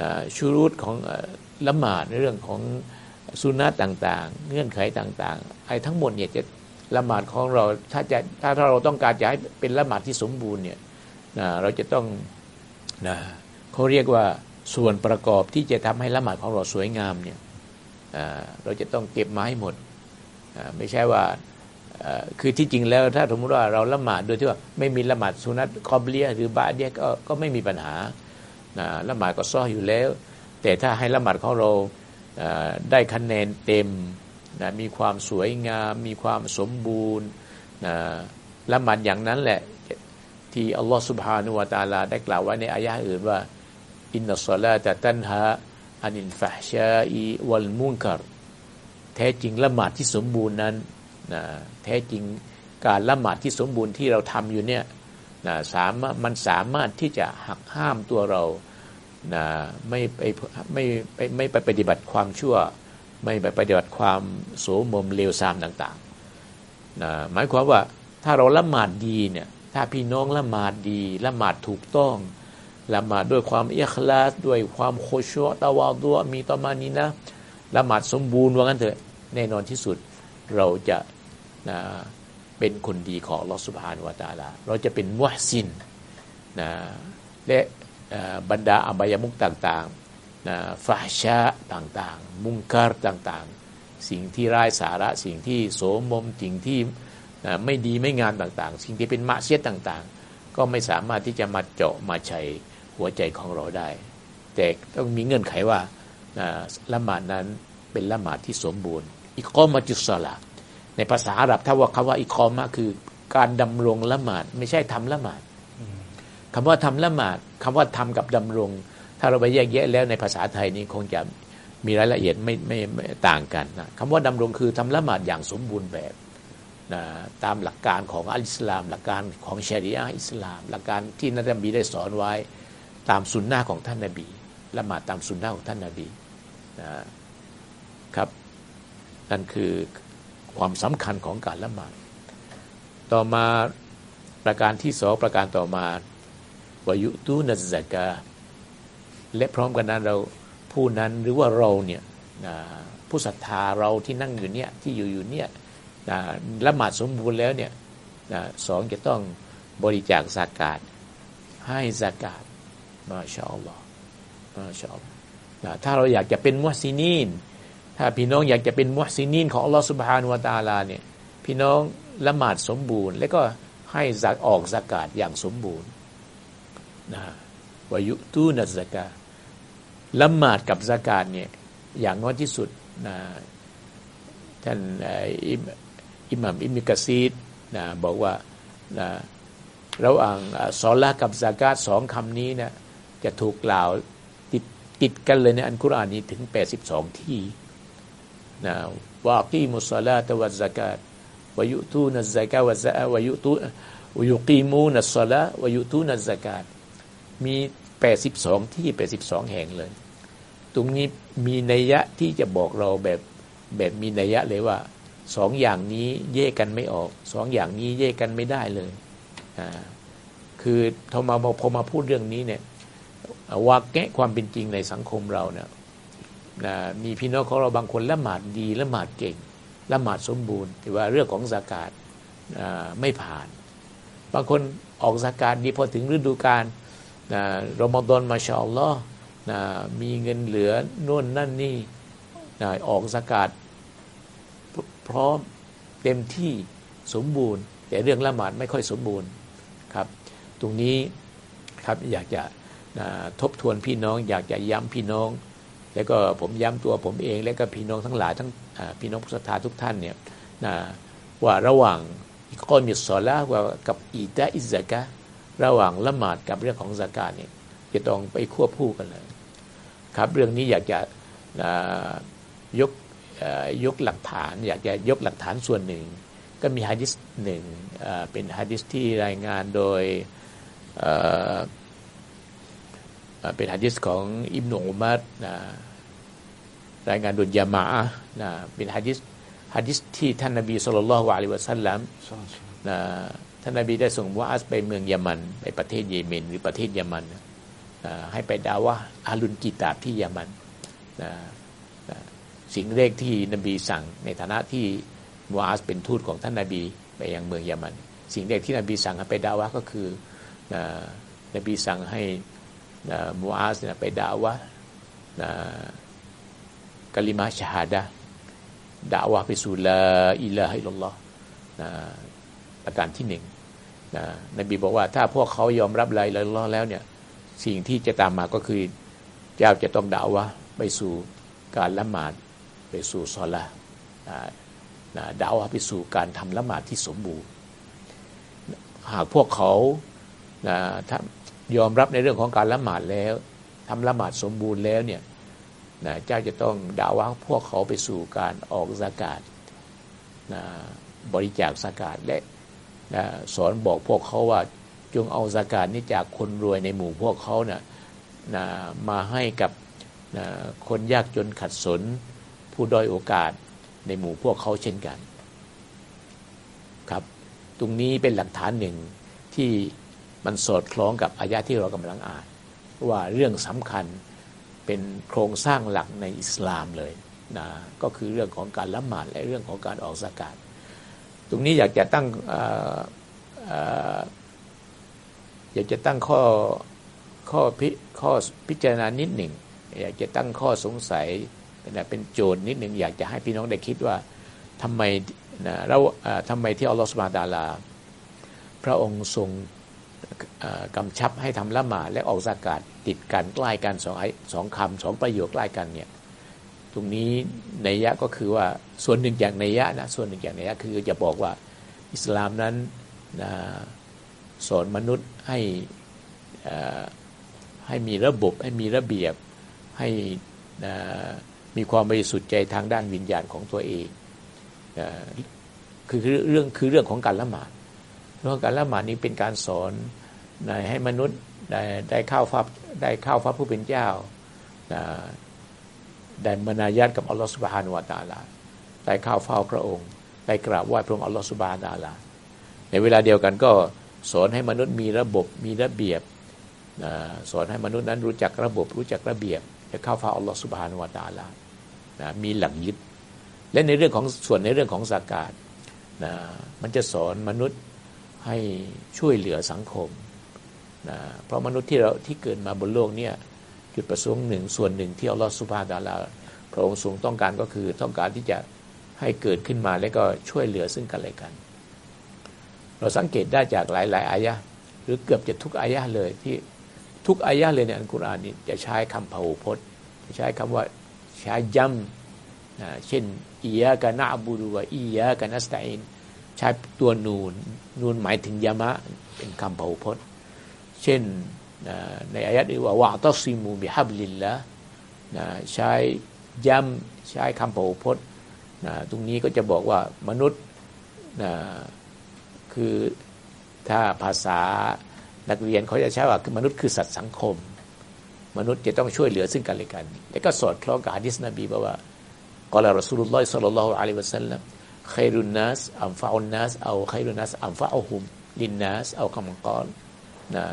นะชูรูตของละหมาดในเรื่องของสุนัตต่างๆ เงื่อนไขต่างๆไอ้ทั้งหมดเนี่ยจะละหมาดของเราถ้าจะถ้าเราต้องการจะให้เป็นละหมาดที่สมบูรณ์เนี่ยนะเราจะต้องนะ เขาเรียกว่าส่วนประกอบที่จะทำให้ละหมาดของเราสวยงามเนี่ยเราจะต้องเก็บมาให้หมดไม่ใช่ว่าคือที่จริงแล้วถ้าสมมติว่าเราละหมาดโดยที่ว่าไม่มีละหมาดสุนัตคอบเลียหรือบาเดียก็ก็ไม่มีปัญหาละหมาดก็ซ้ออยู่แล้ว แต่ถ้าให้ละหมาดของเราได้คะแนนเต็มนะมีความสวยงาม มีความสมบูรณ์นะละหมาดอย่างนั้นแหละที่อัลลอฮฺสุบฮานุวาตาลาได้กล่าวไว้ในอายะอื่นว่า อินนัสลาตะตันฮะอานินฟะชาอีวัลมุนกัรแท้จริงละหมาดที่สมบูรณ์นั้นนะแท้จริงการละหมาดที่สมบูรณ์ที่เราทำอยู่เนี่ยนะสามารถมันสามารถที่จะหักห้ามตัวเรานะไม่ไปไม่ไม่ไม่ไปปฏิบัติความชั่ว ไม่ไปปฏิบัติความโสมมเลวทรามต่างๆนะหมายความว่าถ้าเราละหมาดดีเนี่ยถ้าพี่น้องละหมาดดีละหมาดถูกต้อง ละหมาดด้วยความเอียคลาสด้วยความโคชัวตาวาดัวมีต่อมานี้นะละหมาดสมบูรณ์ว่างั้นเถอะแน่นอนที่สุดเราจะนะเป็นคนดีของลอสุภานวตาลา เราจะเป็นมุฮซินนะและบรรดาอบายมุกต่างๆนะฟาชาต่างๆ มุงการต่างๆ สิ่งที่ร้ายสาระ สิ่งที่โสมมสิ่งที่นะไม่ดีไม่งามต่างๆ สิ่งที่เป็นมะเสียต่างๆ ก็ไม่สามารถที่จะมาเจาะมาใช้ หัวใจของเราได้ แต่ต้องมีเงื่อนไขว่าละหมาดนั้นเป็นละหมาดที่สมบูรณ์ อิกอมาจุสลาในภาษาอาหรับถ้าว่าคำว่าอิกอมาคือการดำรงละหมาดไม่ใช่ทำละหมาดคำว่าทำละหมาดคำว่าทำกับดำรง ถ้าเราไปแยกแยะแล้วในภาษาไทยนี้คงจะมีรายละเอียดไม่ไม่ไม่ต่างกันนะคำว่าดำรงคือทำละหมาดอย่างสมบูรณ์แบบนะตามหลักการของอัลอิสลาม หลักการของชริอะอิสลาม หลักการที่นักบีได้สอนไว้ ตามสุนนะของท่านนาบีละหมาดตามสุนนะของท่านนาบีนะครับนั่นคือความสำคัญของการละหมาดต่อมาประการที่สองประการต่อมาويؤتون الزكاةและพร้อมกันนั้นเราผู้นั้นหรือว่าเราเนี่ยผู้ศรัทธาเราที่นั่งอยู่เนี่ยที่อยู่อยู่เนี่ยละหมาดสมบูรณ์แล้วเนี่ยสองจะต้องบริจาคซะกาตให้ซะกาต ما شاء الله ما شاء اللهถ้าเราอยากจะเป็นمحسنينถ้าพี่น้องอยากจะเป็นمحسنينของالله سبحانه وتعالىเนี่ยพี่น้องละหมาดสมบูรณ์ แล้วก็ให้สักออกสากาศอย่างสมบูรณ์นะวายุตูนัสกาละหมาดกับสากาศเนี่ยอย่างน้อยที่สุดนะท่านอิหมัมอิมิกซีดนะบอกว่านะระหว่างซอลากับสากาศสองคำนี้นะ จะถูกกล่าวติดติดกันเลยในอันกุรอานนี้ถึง 82 ที่นะว่ากีมุสลาตวัซกาตวยุตูนัซากาวะซาวยุตูวยุกีมูนัสลาวยุตูนัซกาตมี 82 ที่ 82 แห่งเลย ตรงนี้มีนัยยะที่จะบอกเราแบบแบบมีนัยยะเลยว่าสองอย่างนี้แยกกันไม่ออกสองอย่างนี้แยกกันไม่ได้เลยอ่าคือพอมาพอมาพูดเรื่องนี้เนี่ย วาแกะความเป็นจริงในสังคมเราเนี่ยนะมีพี่น้องของเราบางคนละหมาดดีละหมาดเก่งละหมาดสมบูรณ์แต่ว่าเรื่องของสากาศไม่ผ่าน บางคนออกสากาศดีพอถึงฤดูกาลรอมฎอนมาชาอัลลอฮ์มีเงินเหลือโน่นนั่นนี่นะออกสกาดพร้อมเต็มที่สมบูรณ์ แต่เรื่องละหมาดไม่ค่อยสมบูรณ์ครับ ตรงนี้ครับอยากจะ ทบทวนพี่น้อง อยากจะย้ำพี่น้อง แล้วก็ผมย้ำตัวผมเอง และก็พี่น้องทั้งหลายทั้งพี่น้องผู้ศรัทธาทุกท่านเนี่ยว่าระหว่างก้อนมิสซอละว่ากับอีตาอิซากะระหว่างละหมาดกับเรื่องของสากาเนี่ยจะต้องไปควบคู่กันเลยครับเรื่องนี้อยากจะยกยกหลักฐาน อยากจะยกหลักฐานส่วนหนึ่ง ก็มีฮะดิษหนึ่งเป็นฮะดิษที่รายงานโดย เป็นฮะดิษของอิบนุอุมัดนะรายงานโดยยามานะเป็นฮะดิษฮะดิษที่ท่านนบีสุลต่านละฮ์วะลิวะสัลลัมนะท่านนบีได้ส่งมุอาสไปเมืองยามัน ไปประเทศเยเมน หรือประเทศยามันนะให้ไปดาวะอาลุนกีตาบที่ยามันนะสิ่งแรกที่นบีสั่งในฐานะที่มูอาสเป็นทูตของท่านนบีไปยังเมืองเยเมน สิ่งแรกที่นบีสั่งให้ไปดาวะก็คือนบีสั่งให้ มูอาสไปด่าวะกลิมาชาฮาดะดาวะไปสู่لا إله إلا اللهประการที่หนึ่งนบีบอกว่าถ้าพวกเขายอมรับلا إله إلا اللهแล้วเนี่ยสิ่งที่จะตามมาก็คือเจ้าจะต้องด่าวะไปสู่การละหมาดไปสู่ซอละด่าวะไปสู่การทำละหมาดที่สมบูรณ์ หากพวกเขา ยอมรับในเรื่องของการละหมาดแล้วทำละหมาดสมบูรณ์แล้วเนี่ยนะเจ้าจะต้องด่าวะพวกเขาไปสู่การออกสากาศนะบริจาคสากาศและนะสอนบอกพวกเขาว่าจงเอาสากาศนี้จากคนรวยในหมู่พวกเขานะ่ะนะมาให้กับนะคนยากจนขัดสน ผู้ด้อยโอกาสในหมู่พวกเขาเช่นกัน ครับ ตรงนี้เป็นหลักฐานหนึ่งที่ มันสอดคล้องกับอายะที่เรากำลังอ่าน ว่าเรื่องสำคัญเป็นโครงสร้างหลักในอิสลามเลยนะก็คือเรื่องของการละหมาดและเรื่องของการออกสากาศตรงนี้อยากจะตั้งอยากจะตั้งข้อข้อพิข้อพิจารณานิดหนึ่ง อยากจะตั้งข้อสงสัยเป็นโจทย์นิดหนึ่งอยากจะให้พี่น้องได้คิดว่าทำไมนะเราทำไมที่อัลลอฮฺสุบานตาลา พระองค์ทรง กำชับให้ทำละหมาดและออกสากาศติดกันใกล้กันสองไอสองคำสองประโยคใกล้กันเนี่ยตรงนี้ในยะก็คือว่าส่วนหนึ่งจากในยะนะส่วนหนึ่งจากในยะคือจะบอกว่าอิสลามนั้นนะสอนมนุษย์ให้ให้มีระบบให้มีระเบียบให้นะมีความบริสุทธิ์ใจทางด้านวิญญาณของตัวเองคือเรื่องคือเรื่องของการละหมาดเรื่องการละหมาดนี้เป็นการสอน ให้มนุษย์ได้ได้เข้าฟับได้เข้าฟับผู้เป็นเจ้าได้มนายัดกับอัลลอฮฺสุบฮานุวาตาลาได้เข้าเฝ้าพระองค์ ได้กราบไหว้พระองค์อัลลอฮฺสุบฮานาลาในเวลาเดียวกันก็สอนให้มนุษย์มีระบบมีระเบียบสอนให้มนุษย์นั้นรู้จักระบบรู้จักระเบียบจะเข้าเฝ้าอัลลอฮฺสุบฮานุวาตาลามีหลักยึด และในเรื่องของส่วนในเรื่องของสากาศนะมันจะสอนมนุษย์ให้ช่วยเหลือสังคม นะเพราะมนุษย์ที่เราที่เกิดมาบนโลกเนี่ยจุดประสงค์หนึ่งส่วนหนึ่งที่อัลลอฮฺสุบฮาดาลาพระองค์ทรงต้องการก็คือต้องการที่จะให้เกิดขึ้นมาแล้วก็ช่วยเหลือซึ่งกันและกัน เราสังเกตได้จากหลาย ๆ อายะหรือเกือบจะทุกอายะเลยที่ทุกอายะเลยในอัลกุรอานนี้จะใช้คำพหูพจน์จะใช้คำว่าใช้ย้ำนะเช่นอียะกานะบูรุวะอียะกานัสตัยนใช้ตัวนูนนูนหมายถึงยามะเป็นคำพหูพจน์ เช่นในอายัดนี้ว่าวะตัซิมูบิฮับลิลละใช้ย้ำใช้คำโผพจน์ตรงนี้ก็จะบอกว่ามนุษย์คือถ้าภาษานักเรียนเขาจะใช้ว่าคือมนุษย์คือสัตว์สังคม มนุษย์จะต้องช่วยเหลือซึ่งกันและกัน และก็สอดคล้องกับฮะดิษนบีบอกว่ากล่าวรอสูลุลลอฮิสัลลัลลอฮุอะลัยฮิวะสัลลัมขรุนนัสอัมฟาอุนนัสเอาขรุนนัสอัมฟาอุฮุมลินนัสเอาคำกร นะ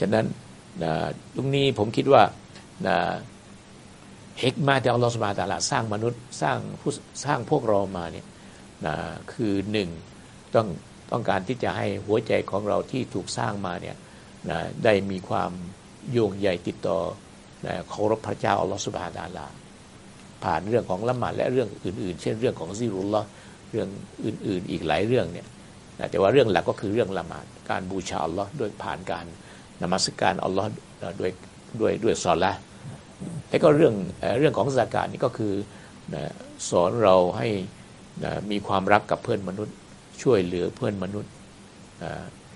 ฉะนั้นนะตรงนี้ผมคิดว่านะเฮกมาที่อัลลอฮฺสุบานตาลาสร้างมนุษย์สร้างผู้สร้างพวกเรามาเนี่ยนะคือหนึ่งต้องต้องการที่จะให้หัวใจของเราที่ถูกสร้างมาเนี่ยนะได้มีความโยงใหญ่ติดต่อนะเคารพพระเจ้าอัลลอฮฺสุบานตาลา ผ่านเรื่องของละหมาดและเรื่องอื่น ๆ เช่นเรื่องของซิรุลละเรื่องอื่น ๆ อีกหลายเรื่องเนี่ย แต่ว่าเรื่องหลักก็คือเรื่องละหมาดการบูชาอัลลอฮ์ด้วยผ่านการนมัสการอัลลอฮ์ด้วยด้วยด้วยซอละแล้วก็เรื่องเรื่องของสากาศนี่ก็คือสอนเราให้มีความรักกับเพื่อนมนุษย์ ช่วยเหลือเพื่อนมนุษย์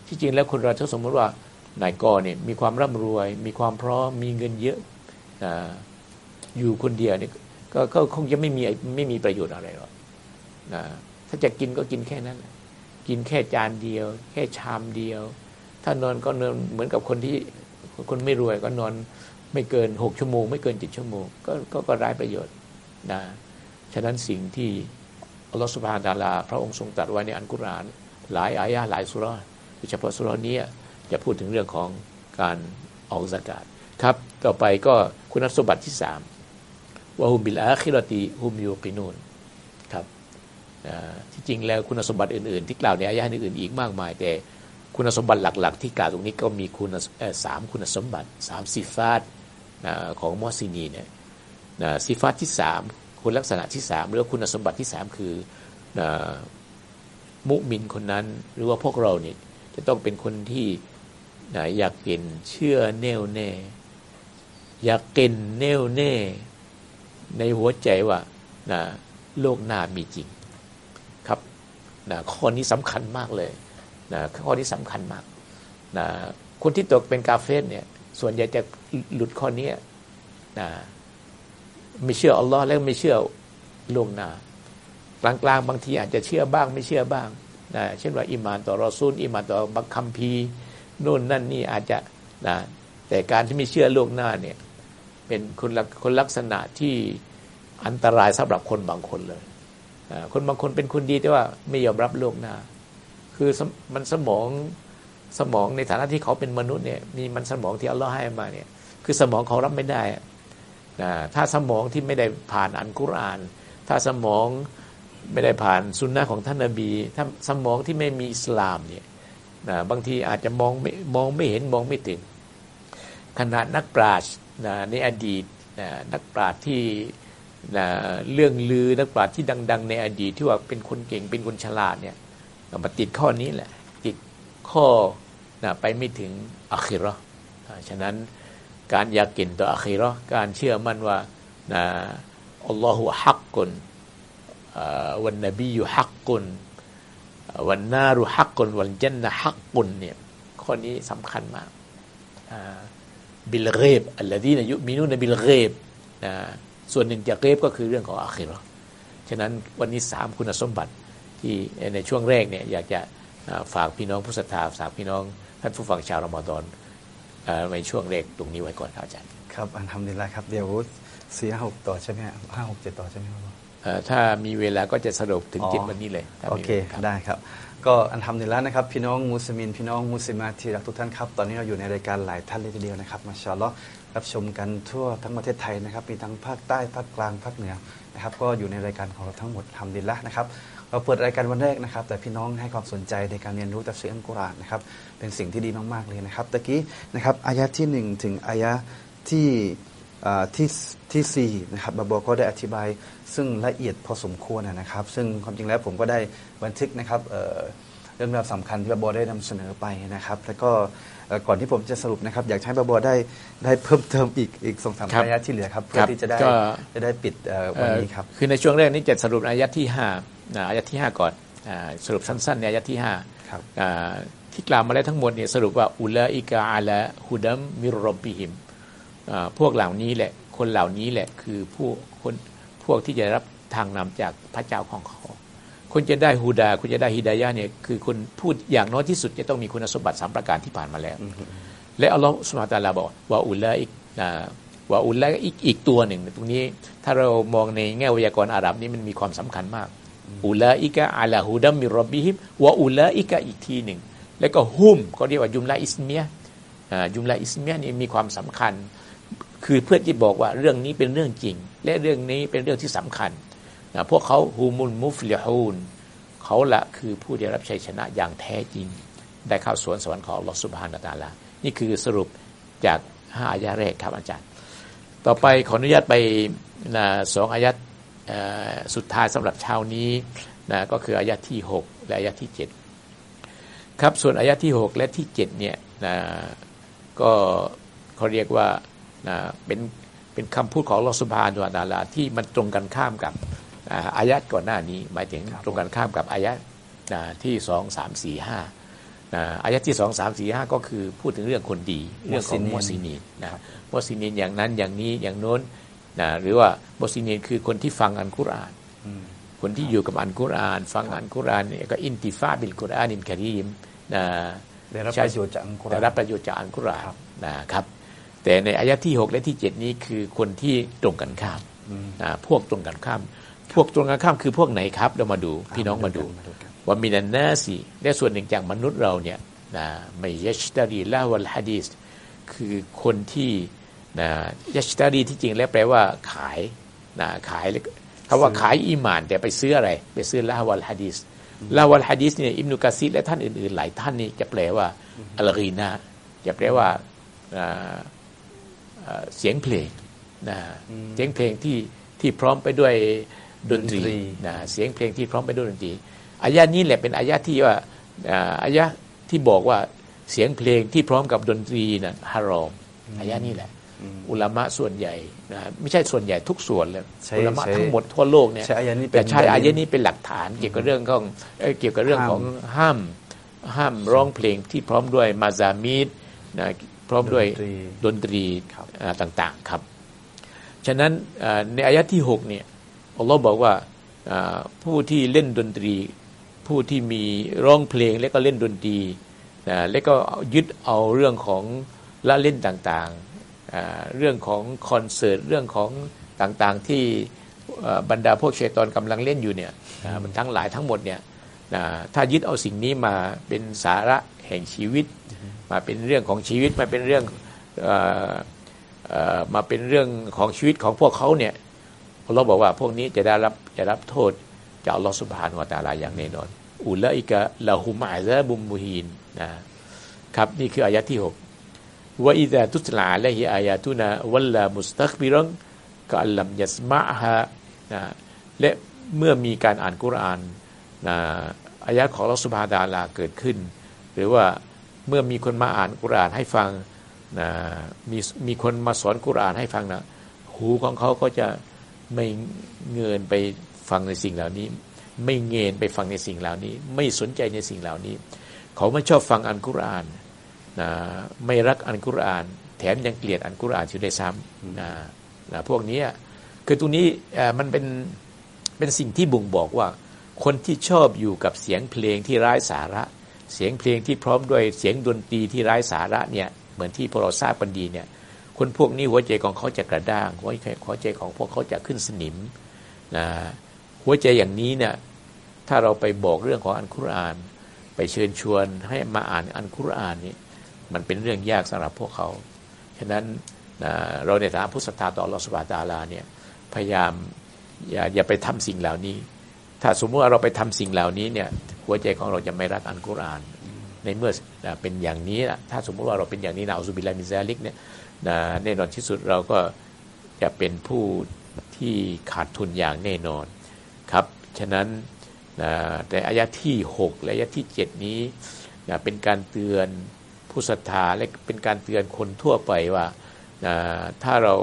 ที่จริงแล้วคนเราถ้าสมมติว่านายกเนี่ยมีความร่ำรวย มีความพร้อมมีเงินเยอะอยู่คนเดียวเนี่ยก็คงจะไม่มีไม่มีประโยชน์อะไรหรอกถ้าจะกินก็กินแค่นั้น กินแค่จานเดียว แค่ชามเดียว ถ้านอนก็นอนเหมือนกับคนที่คนไม่รวยก็นอนไม่เกินหกชั่วโมง ไม่เกินเจ็ดชั่วโมงก็ก็ก็ร้ประโยชน์นะฉะนั้นสิ่งที่อัลลอฮฺสุบฮานตาลา พระองค์ทรงตรัสไว้ในอันกุรอาน หลายอายะหลายสุราโดยเฉพาะสุรานี้จะพูดถึงเรื่องของการออกสกาดครับ ต่อไปก็คุณสมบัติที่สามวะฮุมบิลอาคิรติฮุมยูกินูน ที่จริงแล้วคุณสมบัติอื่นๆ ที่กล่าวในอายะอื่นๆอีกมากมาย แต่คุณสมบัติหลัก ๆ ที่กล่าวตรงนี้ก็มีคุณสามคุณสมบัติสามสิฟาตของมอซินีเนี่ยสิฟาตที่สามคุณลักษณะที่สามหรือคุณสมบัติที่สามคือมุมินคนนั้นหรือว่าพวกเราเนี่ยจะต้องเป็นคนที่อยากเห็นเชื่อแน่วแน่ อยากเก่นแน่วแน่ ในหัวใจว่านะโลกหน้ามีจริง นะข้อนี้สำคัญมากเลยนะข้อนี้สำคัญมากนะคนที่ตกเป็นกาเฟสเนี่ยส่วนใหญ่จะหลุดข้อนี้นะไม่เชื่ออัลลอฮ์แล้วไม่เชื่อลวงนากลางๆบางทีอาจจะเชื่อบ้างไม่เชื่อบ้างนะเช่นว่าอิมานต่อรอซูลอิมานต่อบัคคัมภีนู่นนั่นนี่อาจจะนะแต่การที่ไม่เชื่อล่วงหน้าเนี่ยเป็นคนคนลักษณะที่อันตรายสำหรับคนบางคนเลย คนบางคนเป็นคนดีแต่ว่าไม่ยอมรับล่วงหน้า คือมันสมองสมองในฐานะที่เขาเป็นมนุษย์เนี่ยมีมันสมองที่อัลลอฮ์ให้มาเนี่ยคือสมองเขารับไม่ได้ถ้าสมองที่ไม่ได้ผ่านอัลกุรอาน ถ้าสมองไม่ได้ผ่านซุนนะฮ์ของท่านนบี ถ้าสมองที่ไม่มีอิสลามเนี่ยนะบางทีอาจจะมองไม่มองไม่เห็นมองไม่ถึงขนาดนักปราชญ์นะในอดีตนะนักปราชญ์ที่ เรื่องลือนักปราชญ์ที่ดัง ๆ ในอดีตที่ว่าเป็นคนเก่งเป็นคนฉลาดเนี่ยมาติดข้อนี้แหละ ติดข้อนะไปไม่ถึงอัคิรอฉะนั้นการอยากกินต่ออัคีรอการเชื่อมั่นว่านะอัลลอฮฺฮักกุนวันนบีอยู่ฮักกุนวันนารุฮักกุนวันจันนะฮักกุนเนี่ยข้อนี้สำคัญมากبالغيب الذين يؤمنون بالغيبนะ ส่วนหนึ่งจากغيبก็คือเรื่องของآخرةฉะนั้นวันนี้สามคุณสมบัติที่ในช่วงแรกเนี่ยอยากจะฝากพี่น้องผู้ศรัทธาฝากพี่น้องท่านผู้ฟังชาวรอมฎอนในช่วงแรกตรงนี้ไว้ก่อนครับอาจารย์ครับالحمد للهครับเดี๋ยวสี่ห้าหกต่อใช่ไหมห้าหกเจ็ดต่อใช่ไหมครับถ้ามีเวลาก็จะสรุปถึงเจ็ดวันนี้เลยโอเคได้ครับ ก็الحمد للهนะครับ พี่น้องมุสลิมพี่น้องมุสลิมะฮ์ที่รักทุกท่านครับ ตอนนี้เราอยู่ในรายการหลายท่านเลยทีเดียวนะครับما شاء الله รับชมกันทั่วทั้งประเทศไทยนะครับ มีทั้งภาคใต้ภาคกลางภาคเหนือนะครับ ก็อยู่ในรายการของเราทั้งหมด الحمد للهนะครับ เราเปิดรายการวันแรกนะครับ แต่พี่น้องให้ความสนใจในการเรียนรู้ตัฟซีรอัลกุรอานนะครับ เป็นสิ่งที่ดีมากๆเลยนะครับตะกี้นะครับอายะที่ 1 ถึงอายะที่ที่ที่สี่นะครับบาบอก็ได้อธิบาย ซึ่งละเอียดพอสมควรนะครับ ซึ่งความจริงแล้วผมก็ได้บันทึกนะครับ เรื่องราวสำคัญที่บาบอได้นำเสนอไปนะครับ แล้วก็ก่อนที่ผมจะสรุปนะครับ อยากให้บาบอได้ได้เพิ่มเติมอีกอีกสองสามอายะที่เหลือครับเพื่อที่จะได้จะได้ปิดวันนี้ครับคือในช่วงแรกนี้จะสรุปอายะที่ห้าอายะที่ 5 ก่อนสรุปสั้นๆในอายะที่5ที่กล่าวมาแล้วทั้งหมดเนี่ยสรุปว่าอุลาอิกาอาละฮุดัมมิรบบิหิมพวกเหล่านี้แหละคนเหล่านี้แหละคือผู้คนพวกที่จะรับทางนำจากพระเจ้าของเขา คนจะได้ฮูดา คุณจะได้ฮิดายะเนี่ยคือคนพูดอย่างน้อยที่สุดจะต้องมีคุณสมบัติสามประการที่ผ่านมาแล้ว และอัลลอฮฺสุลตาลาบอกว่าอุลาอิกว่าอุลลาอีกอีกตัวหนึ่ง ตรงนี้ถ้าเรามองในแง่วิทยากรอาหรับนี่มันมีความสำคัญมากอุลาอิกะอัลาฮูดัมมิรบบิฮิมวะอุลาอิกะอีกทีหนึ่ง แล้วก็ฮุมเขาเรียกว่ายุมลาอิสเมียยุมลาอิสเมียนี่มีความสำคัญ คือเพื่อที่บอกว่าเรื่องนี้เป็นเรื่องจริง และเรื่องนี้เป็นเรื่องที่สำคัญ นะพวกเขาฮูมุนมุฟลิฮูนเขาละคือผู้ได้รับชัยชนะอย่างแท้จริง ได้เข้าสวนสวรรค์ของลอสุบฮานาตาลา นี่คือสรุปจากห้าอายะแรกครับอาจารย์ ต่อไปขออนุญาตไปนะสองอายัดสุดท้ายสำหรับเช้านี้นะก็คืออายัดที่ 6 และอายัดที่ 7 ครับส่วนอายัดที่ 6 และที่7เนี่ยนะก็เขาเรียกว่านะเป็นเป็นคำพูดของอัลลอฮฺสุบฮานะฮูวะตะอาลาที่มันตรงกันข้ามกับ อายะฮ์ก่อนหน้านี้หมายถึงตรงกันข้ามกับอายะฮ์ที่สองสามสี่ห้าอายะที่สองสามสี่ห้าก็คือพูดถึงเรื่องคนดี เรื่องของมุฮ์ซินีนนะมุฮ์ซินีนอย่างนั้นอย่างนี้อย่างโน้นนะหรือว่ามุฮ์ซินีนคือคนที่ฟังอัลกุรอานคนที่อยู่กับอัลกุรอาน ฟังอัลกุรอานเนี่ยก็انتفاع بالقرآن الكريمนะได้รับประโยชน์จากอันกุรอานได้รับประโยชน์จากอันกุรอานนะครับแต่ในอายะที่ 6 และที่ 7 นี้คือคนที่ตรงกันข้ามนะพวกตรงกันข้าม พวกตรงกันข้ามคือพวกไหนครับ เรามาดูพี่น้องมาดูว่ามินันนาสีและส่วนหนึ่งจากมนุษย์เราเนี่ยนะไม่ยัชตารีละวัลฮะดีสคือคนที่นะยัชตารีที่จริงแล้วแปลว่าขายนะขายคำว่าขายอีมาน แต่ไปซื้ออะไร ไปซื้อละวัลฮะดีสละวัลฮะดีสเนี่ยอิมนุกาซีและท่านอื่นๆ หลายท่านนี่จะแปลว่าอัลกีนาจะแปลว่าเสียงเพลงนะเสียงเพลงที่ที่พร้อมไปด้วย ดนตรีนะเสียงเพลงที่พร้อมไปด้วยดนตรีอายะนี้แหละเป็นอายะที่ว่าอายะที่บอกว่าเสียงเพลงที่พร้อมกับดนตรีนะฮารอมอายะนี้แหละ อุลามะส่วนใหญ่นะไม่ใช่ส่วนใหญ่ทุกส่วนเลยอุลามะทั้งหมดทั่วโลกเนี่ยแต่ใช้อายะนี้เป็นหลักฐาน เกี่ยวกับเรื่องของเกี่ยวกับเรื่องของห้ามห้ามร้องเพลงที่พร้อมด้วยมาซามิดนะพร้อมด้วยดนตรีต่างๆครับ ฉะนั้นในอายะที่6เนี่ย อัลลอฮ์บอกว่าผู้ที่เล่นดนตรี ผู้ที่มีร้องเพลงและก็เล่นดนตรีนะและก็ยึดเอาเรื่องของละเล่นต่างๆ เรื่องของคอนเสิร์ต เรื่องของต่างๆที่บรรดาพวกเชตอนกำลังเล่นอยู่เนี่ยมันทั้งหลายทั้งหมดเนี่ยถ้ายึดเอาสิ่งนี้มาเป็นสาระแห่งชีวิต มาเป็นเรื่องของชีวิตมาเป็นเรื่องมาเป็นเรื่องของชีวิตของพวกเขาเนี่ย เราบอกว่าพวกนี้จะได้รับจะรับโทษจากอัลลอฮฺสุบฮานุวาตาลาอย่างแน่นอน อุลัยกะละหุมะซะบุมมุฮีนนะครับนี่คืออายะที่หกว่าอิดะตุสลาละฮิอายาตุนาวัลลามุสตักบิรังกอัลลัมยัสมะฮะนะและเมื่อมีการอ่านกุรานนะอายะของอัลอสุบฮาดาลาเกิดขึ้น หรือว่าเมื่อมีคนมาอ่านกุรานให้ฟังนะมีมีคนมาสอนกุรานให้ฟังนะหูของเขาก็จะ ไม่เงินไปฟังในสิ่งเหล่านี้ ไม่เงินไปฟังในสิ่งเหล่านี้ ไม่สนใจในสิ่งเหล่านี้ เขาไม่ชอบฟังอันกุรอานนะไม่รักอันกุรอาน แถมยังเกลียดอันกุรอานอยู่ได้ซ้ำนะนะพวกนี้คือตรงนี้มันเป็นเป็นสิ่งที่บ่งบอกว่า คนที่ชอบอยู่กับเสียงเพลงที่ร้ายสาระ เสียงเพลงที่พร้อมด้วยเสียงดนตรีที่ร้ายสาระเนี่ยเหมือนที่พวกเราทราบกันดีเนี่ย คนพวกนี้หัวใจของเขาจะกระด้างหัวใจของพวกเขาจะขึ้นสนิมนะหัวใจอย่างนี้เนี่ยถ้าเราไปบอกเรื่องของอันคุราน ไปเชิญชวนให้มาอ่านอันคุรานนี่มันเป็นเรื่องยากสำหรับพวกเขาฉะนั้นนะเราในฐานะผู้ศรัทธาต่อลอสบาตาลาเนี่ยพยายามอย่าอย่าไปทำสิ่งเหล่านี้ ถ้าสมมติว่าเราไปทำสิ่งเหล่านี้เนี่ยหัวใจของเราจะไม่รักอันกุราน ในเมื่อเป็นอย่างนี้ถ้าสมมติว่าเราเป็นอย่างนี้นาอุบิลามิซาลิกเนี่ย แน่นอนที่สุดเราก็จะเป็นผู้ที่ขาดทุนอย่างแน่นอนครับ ฉะนั้นแต่อายะที่ 6 และอายะที่ 7 นี้เป็นการเตือนผู้ศรัทธาและเป็นการเตือนคนทั่วไปว่าถ้าเรา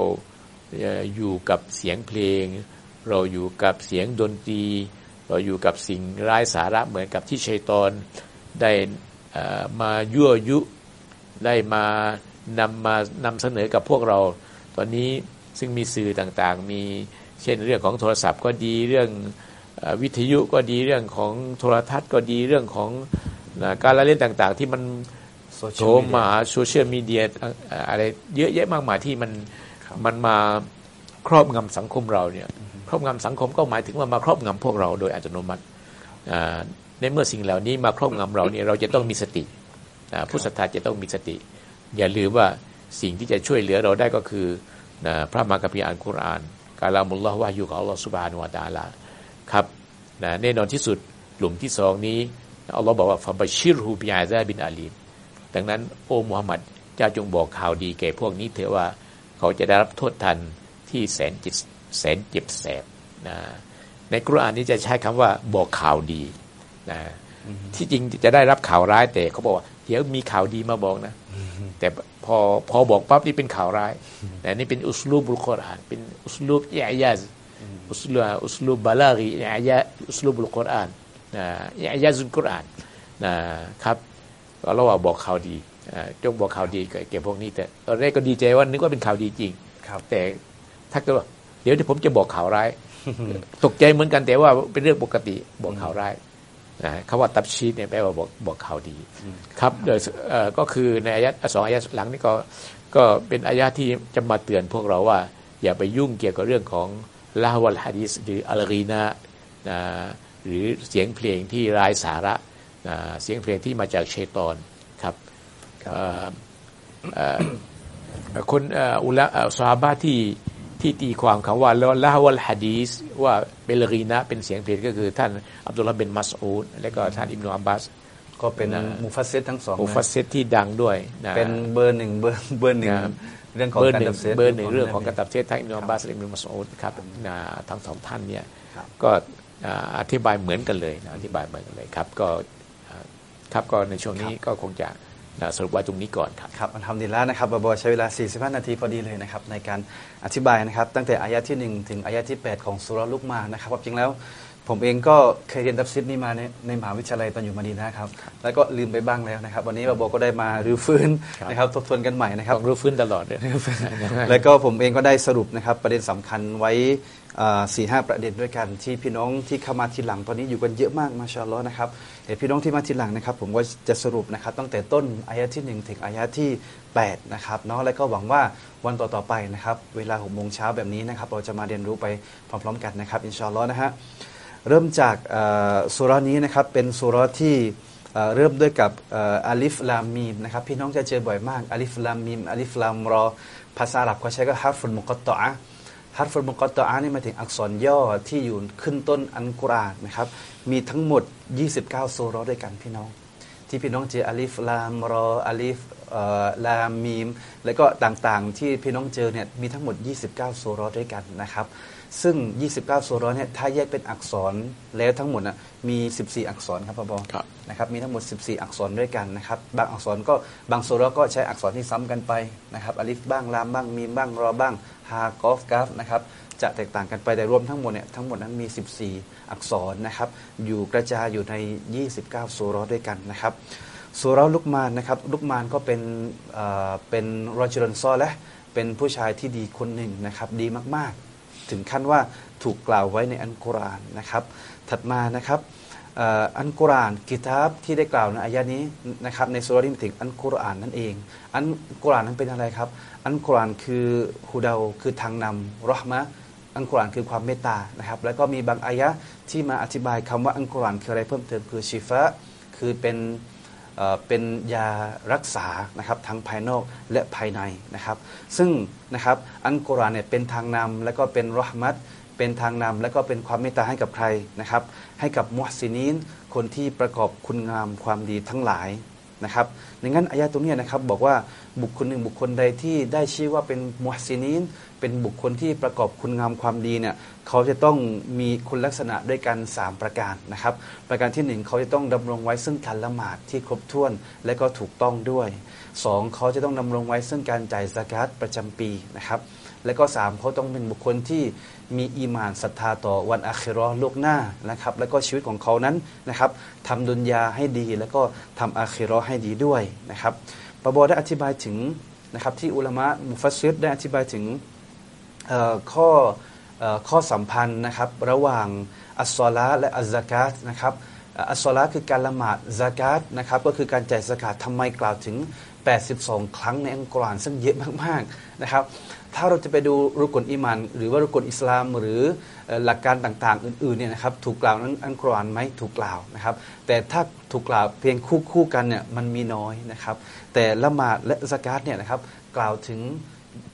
อยู่กับเสียงเพลง เราอยู่กับเสียงดนตรี เราอยู่กับสิ่งร้ายสาระเหมือนกับที่ชัยตอนได้มายั่วยุได้มา นำมานำเสนอกับพวกเรา ตอนนี้ซึ่งมีสื่อต่างๆ มีเช่นเรื่องของโทรศัพท์ก็ดีเรื่องวิทยุก็ดีเรื่องของโทรทัศน์ก็ดีเรื่องของการละเล่นต่างๆ ที่มันโทรมาโซเชียลมีเดียอะไรเยอะแยะมากมายที่มันมันมาครอบงำสังคมเราเนี่ยครอบงำสังคมก็หมายถึงว่ามาครอบงำพวกเราโดยอัตโนมัติในเมื่อสิ่งเหล่านี้มาครอบงำเราเนี่ยเราจะต้องมีสติผู้ศรัทธาจะต้องมีสติ อย่าลืมว่าสิ่งที่จะช่วยเหลือเราได้ก็คือนะพระมากพีอันกุรอานกาลามุลลอฮ์ว่าอยู่กับอัลลอฮ์สุบานุวาตาลาครับนะแน่นอนที่สุดหลุมที่สองนี้อัลลอฮ์บอกว่าฟาบชิรฮูบิอาซาบินอาลีมดังนั้นโอ้มุฮัมมัดเจ้าจงบอกข่าวดีแก่พวกนี้เถอะว่าเขาจะได้รับโทษทันที่แสนจิตแสนเจ็บแสบนะในกุรอานนี้จะใช้คำว่าบอกข่าวดีนะที่จริงจะได้รับข่าวร้ายแต่เขาบอกว่าเดี๋ยวมีข่าวดีมาบอกนะ แต่พอพอบอกปั๊บนี่เป็นข่าวร้าย แต่นี่เป็นอุสลูบุลกุรอานเป็นอุสลูบอิอยาซอุสลูบอุสลูบบาลากีอิอยาอุสลูบุลกุรอานนะอิอยาซุลกุรอานนะครับก็เราว่าบอกข่าวดีอ่าจงบอกข่าวดีกับแก่พวกนี้ แต่ตอนแรกก็ดีใจว่านึกว่าเป็นข่าวดีจริงครับแต่ถ้าเกิดว่าเดี๋ยวที่ผมจะบอกข่าวร้าย ตกใจเหมือนกันแต่ว่าเป็นเรื่องปกติบอกข่าวร้าย นะคำว่าตับชีดเนี่ยแปลว่าบอกบอกข่าวดี ครับโดยเอ่อก็คือในอายะสองอายะหลังนี่ก็ก็เป็นอายะที่จะมาเตือนพวกเราว่า อย่าไปยุ่งเกี่ยวกับเรื่องของลาวัลฮะดีสหรืออัลกีนานะหรือเสียงเพลงที่รายสาระนะเสียงเพลงที่มาจากเชตอนครับเอ่อเอ่อคนเอ่ออุลาเอ่อซอฮาบะห์ที่ ที่ตีความคำว่าลาวัลฮะดีสว่าเป็นลกีนะ เป็นเสียงเพลงก็คือท่านอับดุลลาห์เบนมัสอูดและก็ท่านอิบนุอับบาสก็เป็นนะมุฟัสซิรทั้งสองโอนะฟัสเซตที่ดังด้วยนะเป็นเบอร์หนึ่งเบอร์เบอร์หนึ่งนะเรื่องของเบอร์การหนึ่ตังดเซตเบอร์หนึ่งเรื่องของการตัดเซตทั้งอิบนุอับบาสและอิบนุมัสอูดครับนะทั้งสองท่านเนี่ยครับก็อ่าอธิบายเหมือนกันเลยนะอธิบายเหมือนกันเลยครับก็อ่าครับก็ในช่วงนี้ก็คงจะนะ สรุปไว้ตรงนี้ก่อนครับครับอันทำดีแล้วนะครับบอบอใช้เวลา 45 นาทีพอดีเลยนะครับในการอธิบายนะครับ ตั้งแต่อายะที่ 1 ถึงอายะที่ 8 ของสุรลุกมานะครับความจริงแล้วผมเองก็เคยเรียนตับซิดนี้มาในในมหาวิทยาลัยตอนอยู่มาดีนะครับ แล้วก็ลืมไปบ้างแล้วนะครับ วันนี้บอบอก็ได้มารื้อฟื้นครับนะครับทบทวนกันใหม่นะครับต้องรู้ฟื้นตลอดเลยแล้วก็ผมเองก็ได้สรุปนะครับประเด็นสำคัญไว้ สี่ห้าประเด็นด้วยกันที่พี่น้องที่เข้ามาทีหลังตอนนี้อยู่กันเยอะมากมาชาลอนะครับเดี๋ยวพี่น้องที่มาทีหลังนะครับ ผมก็จะสรุปนะครับตั้งแต่ต้นอายะที่ 1 ถึงอายะที่8นะครับเนาะแล้วก็หวังว่าวันต่อๆไปนะครับเวลาหกโมงเช้าแบบนี้นะครับเราจะมาเรียนรู้ไปพร้อมๆกันนะครับอินชาอัลอนะฮะเริ่มจากสุรานี้นะครับเป็นสุราที่เริ่มด้วยกับอ่ออาลิฟลามมีมนะครับพี่น้องจะเจอบ่อยมากอาลิฟลามมีมอาลิฟลามรอภาษาอาหรับเขาใช้ก็الحروف المقطعة الحروف المقطعةนี่หมายถึงอักษรย่อที่อยู่ขึ้นต้นอันกุรานนะครับ มีทั้งหมด 29 โซเราะห์ด้วยกันพี่น้อง ที่พี่น้องเจออาลิฟลามรออาลิฟเอ่อลามมีม และก็ต่างๆ ที่พี่น้องเจอเนี่ยมีทั้งหมด 29 โซเราะห์ด้วยกันนะครับ ซึ่ง 29โซเราะห์เนี่ยถ้าแยกเป็นอักษรแล้วทั้งหมดนะมี 14 อักษรครับพ่อบอครับนะครับมีทั้งหมด 14 อักษรด้วยกันนะครับบางอักษรก็บางโซเราะห์ก็ใช้อักษรที่ซ้ำกันไปนะครับอาลิฟบ้างลามบ้างมีมบ้างรอบ้างฮากอฟกราฟนะครับจะแตกต่างกันไปแต่รวมทั้งหมดเนี่ยทั้งหมดนั้นมี 14 อักษรนะครับอยู่กระจายอยู่ใน 29โซเราะห์ด้วยกันนะครับสุเราะห์ลุกมานนะครับลุกมานก็เป็นเอ่อเป็นรอจุลนซอและห์เป็นผู้ชายที่ดีคนหนึ่งนะครับดีมากๆ ถึงขั้นว่าถูกกล่าวไว้ในอันกุรานนะครับ ถัดมานะครับอันกุรานกิตาบที่ได้กล่าวในอายะนี้นะครับในสุราะห์นี้หมถึงอันกุรานนั่นเอง อันกุรานนั้นเป็นอะไรครับ อันกุรานคือฮูเดาคือทางนำรอห์มะอัลกุรานคือความเมตตานะครับ แล้วก็มีบางอายะที่มาอธิบายคำว่าอัลกุรานคืออะไรเพิ่มเติมคือชิฟะคือเป็น เป็นยารักษานะครับทั้งภายนอกและภายในนะครับ ซึ่งนะครับอันกุรอานเนี่ยเป็นทางนำและก็เป็นรอห์มัตเป็นทางนำและก็เป็นความเมตตาให้กับใครนะครับ ให้กับมุฮซินีนคนที่ประกอบคุณงามความดีทั้งหลาย นะครับในงั้นอายะตรงนี้นะครับบอกว่าบุคคลหนึ่งบุคคลใดที่ได้ชื่อว่าเป็นมุฮซินีนเป็นบุคคลที่ประกอบคุณงามความดีเนี่ยเขาจะต้องมีคุณลักษณะด้วยกัน 3 ประการนะครับ ประการที่ 1 เขาจะต้องดำรงไว้ซึ่งการละหมาดที่ครบถ้วนและก็ถูกต้องด้วย 2 เขาจะต้องดำรงไว้ซึ่งการจ่ายสกาตประจำปีนะครับ และก็ 3 เขาต้องเป็นบุคคลที่มีอีมานศรัทธาต่อวันอาคิรย์โลกหน้านะครับ แล้วก็ชีวิตของเขานั้นนะครับทำดุนยาให้ดี แล้วก็ทำอาคิรย์ให้ดีด้วยนะครับปะบอได้อธิบายถึงนะครับที่อุลามะมุฟัสซิรได้อธิบายถึงข้ออข้อสัมพันธ์นะครับระหว่างอัสซอลาห์และอัซากาตนะครับอัสซอลาห์คือการละหมาดซากาตนะครับก็คือการจ่ายสกาตทำไมกล่าวถึง 82 ครั้งในอัลกุรอานซึ่งเยอะมากๆนะครับ ถ้าเราจะไปดูรุกลอิมานหรือว่ารุกลอิสลาม หรือหลักการต่างๆ อื่นๆเนี่ยนะครับถูกกล่าวในอันกรานไหมถูกกล่าวนะครับ แต่ถ้าถูกกล่าวเพียงคู่คู่ๆกันเนี่ยมันมีน้อยนะครับ แต่ละหมาดและสกาดเนี่ยนะครับกล่าวถึง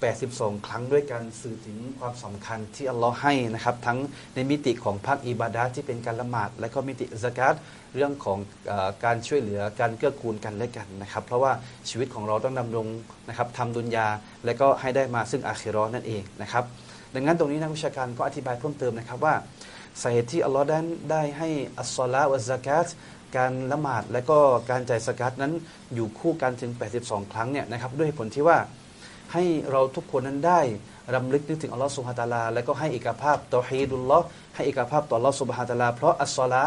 82 ครั้งด้วยกันสื่อถึงความสำคัญที่อัลลอฮ์ให้นะครับ ทั้งในมิติของภาคอิบาดะห์ที่เป็นการละหมาด และก็มิติสกาตเรื่องของอการช่วยเหลือการเกื้อกูลกันและกันนะครับ เพราะว่าชีวิตของเราต้องดำรงนะครับทำดุนยา และก็ให้ได้มาซึ่งอาคิราะห์นั่นเองนะครับ ดังนั้นตรงนี้นักวิชาการก็อธิบายเพิ่มเติมนะครับว่าสาเหตุที่อัลลอฮ์ได้ได้ให้อัสซอลาวัซากาตการละหมาดและก็การจ่ายสกัดนั้นอยู่คู่กันถึง 82 ครั้งเนี่ยนะครับด้วยผลที่ว่า ให้เราทุกคนนั้นได้รำลึกนึกถึงอัลลอฮ์สุบฮาตาลา และก็ให้เอกภาพต่อฮีดุลลอฮ์ให้เอกภาพต่ออัลลอฮ์สุบฮาตาลา เพราะอัสซอลา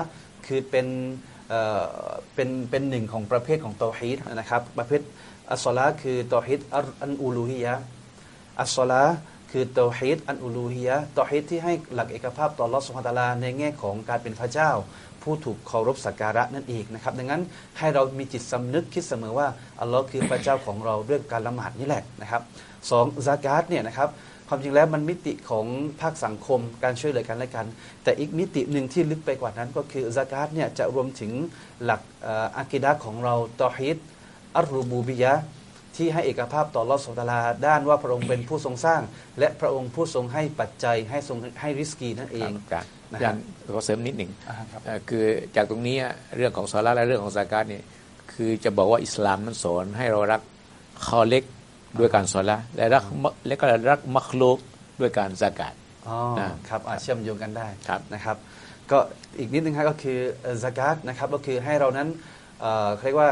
คือเป็นเเป็นเป็นหนึ่งของประเภทของตาฮีดนะครับประเภทอัสซอลาคือตาฮีดอันอูลูฮียะอัสซอลาคือตาฮีดอันอูลูฮียะตาฮีดที่ให้หลักเอกภาพต่ออัลลอฮ์สุบฮาตาลาในแง่ของการเป็นพระเจ้า ผู้ถูกเคารพสักการะนั่นเองนะครับ ดังนั้นให้เรามีจิตสำนึกคิดเสมอว่าอัลลอฮ์คือพระเจ้าของเราด้วยการละหมาดนี่แหละนะครับสองซากาตเนี่ยนะครับความจริงแล้วมันมิติของภาคสังคมการช่วยเหลือกันและกัน แต่อีกมิติหนึ่งที่ลึกไปกว่านั้นก็คือซากาตเนี่ยจะรวมถึงหลักอ่ออากิดะของเราตอฮีดอัลรูบูบิยะ ที่ให้เอกภาพต่อลอสตาลาด้านว่าพระองค์เป็นผู้ทรงสร้าง และพระองค์ผู้ทรงให้ปัจจัยให้ทรงให้ริสกีนั่นเองครับนะฮะยันขอเสริมนิดหนึ่งอ่าครับเอ่อคือจากตรงนี้เรื่องของซอลาและเรื่องของซากาตเนี่ยคือจะบอกว่าอิสลามนั้นสอนให้เรารักคอเล็กด้วยการซอลาและรักมะและก็รักมักโลกด้วยการซากาตอ๋ออ่าครับอาเชื่อมโยงกันได้ครับนะครับ ก็อีกนิดนึงครับก็คือซากาตนะครับก็คือให้เรานั้นเอ่อเขาเรียกว่า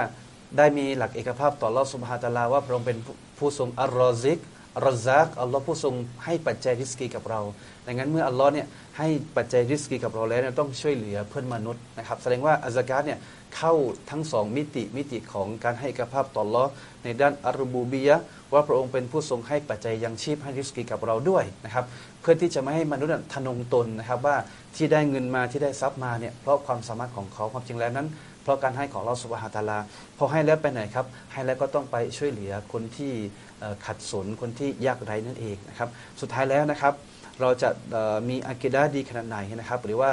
ได้มีหลักเอกภาพต่อลอสุบฮาตาลาว่าพระองค์เป็นผู้ทรงอัลรอซิกอัลรอซักอัลลอฮ์ผู้ทรงให้ปัจจัยริสกีกับเราดังนั้นเมื่ออัลลอฮ์เนี่ยให้ปัจจัยริสกีกับเราแล้วนะต้องช่วยเหลือเพื่อนมนุษย์นะครับแสดงว่าอัลซกาตเนี่ยเข้าทั้งสองมิติมิติของการให้เอกภาพต่อลอในด้านอัรบูบียะว่าพระองค์เป็นผู้ทรงให้ปัจจัยยังชีพให้ริสกีกับเราด้วยนะครับเพื่อที่จะไม่ให้มนุษย์ทนงตนนะครับว่าที่ได้เงินมาที่ได้ทรัพย์มาเนี่ยเพราะความสามารถของเขาความจริงแล้วนั้น เพราะการให้ของเราสุบฮาตาลาพอให้แล้วไปไหนครับ ให้แล้วก็ต้องไปช่วยเหลือคนที่ขัดสนคนที่ยากไร้นั่นเองนะครับ สุดท้ายแล้วนะครับ เราจะมีอากิดะห์ดีขนาดไหนนะครับ หรือว่า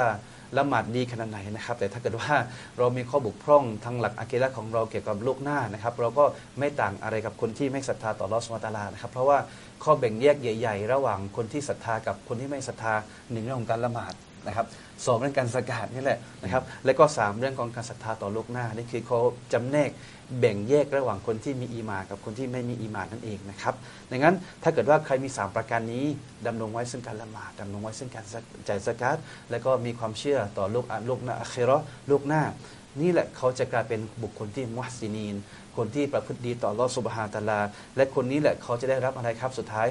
ละหมาดดีขนาดไหนนะครับ แต่ถ้าเกิดว่าเรามีข้อบกพร่องทางหลักอากิดะของเราเกี่ยวกับโลกหน้านะครับ เราก็ไม่ต่างอะไรกับคนที่ไม่ศรัทธาต่อลอสวาตาลานะครับ เพราะว่าข้อแบ่งแยกใหญ่ ๆ ระหว่างคนที่ศรัทธากับคนที่ไม่ศรัทธาหนึ่งเรื่องของการละหมาด นะครับสองเรื่องการสกาดนี่แหละนะครับและก็สามเรื่องของการศรัทธาต่อโลกหน้านี่คือเขาจำแนกแบ่งแยกระหว่างคนที่มีอีมากับคนที่ไม่มีอีมานั่นเองนะครับดังนั้นถ้าเกิดว่าใครมีสามประการนี้ดำรงไว้ซึ่งการละหมาดดำรงไว้ซึ่งการจ่ายสกาดและก็มีความเชื่อต่อโลกโลกหน้าอาเคราโลกหน้า นี่แหละเขาจะกลายเป็นบุคคลที่มุฮัสซินีน คนที่ประพฤติดีต่อลอสุบฮานตาลา และคนนี้แหละเขาจะได้รับอะไรครับสุดท้าย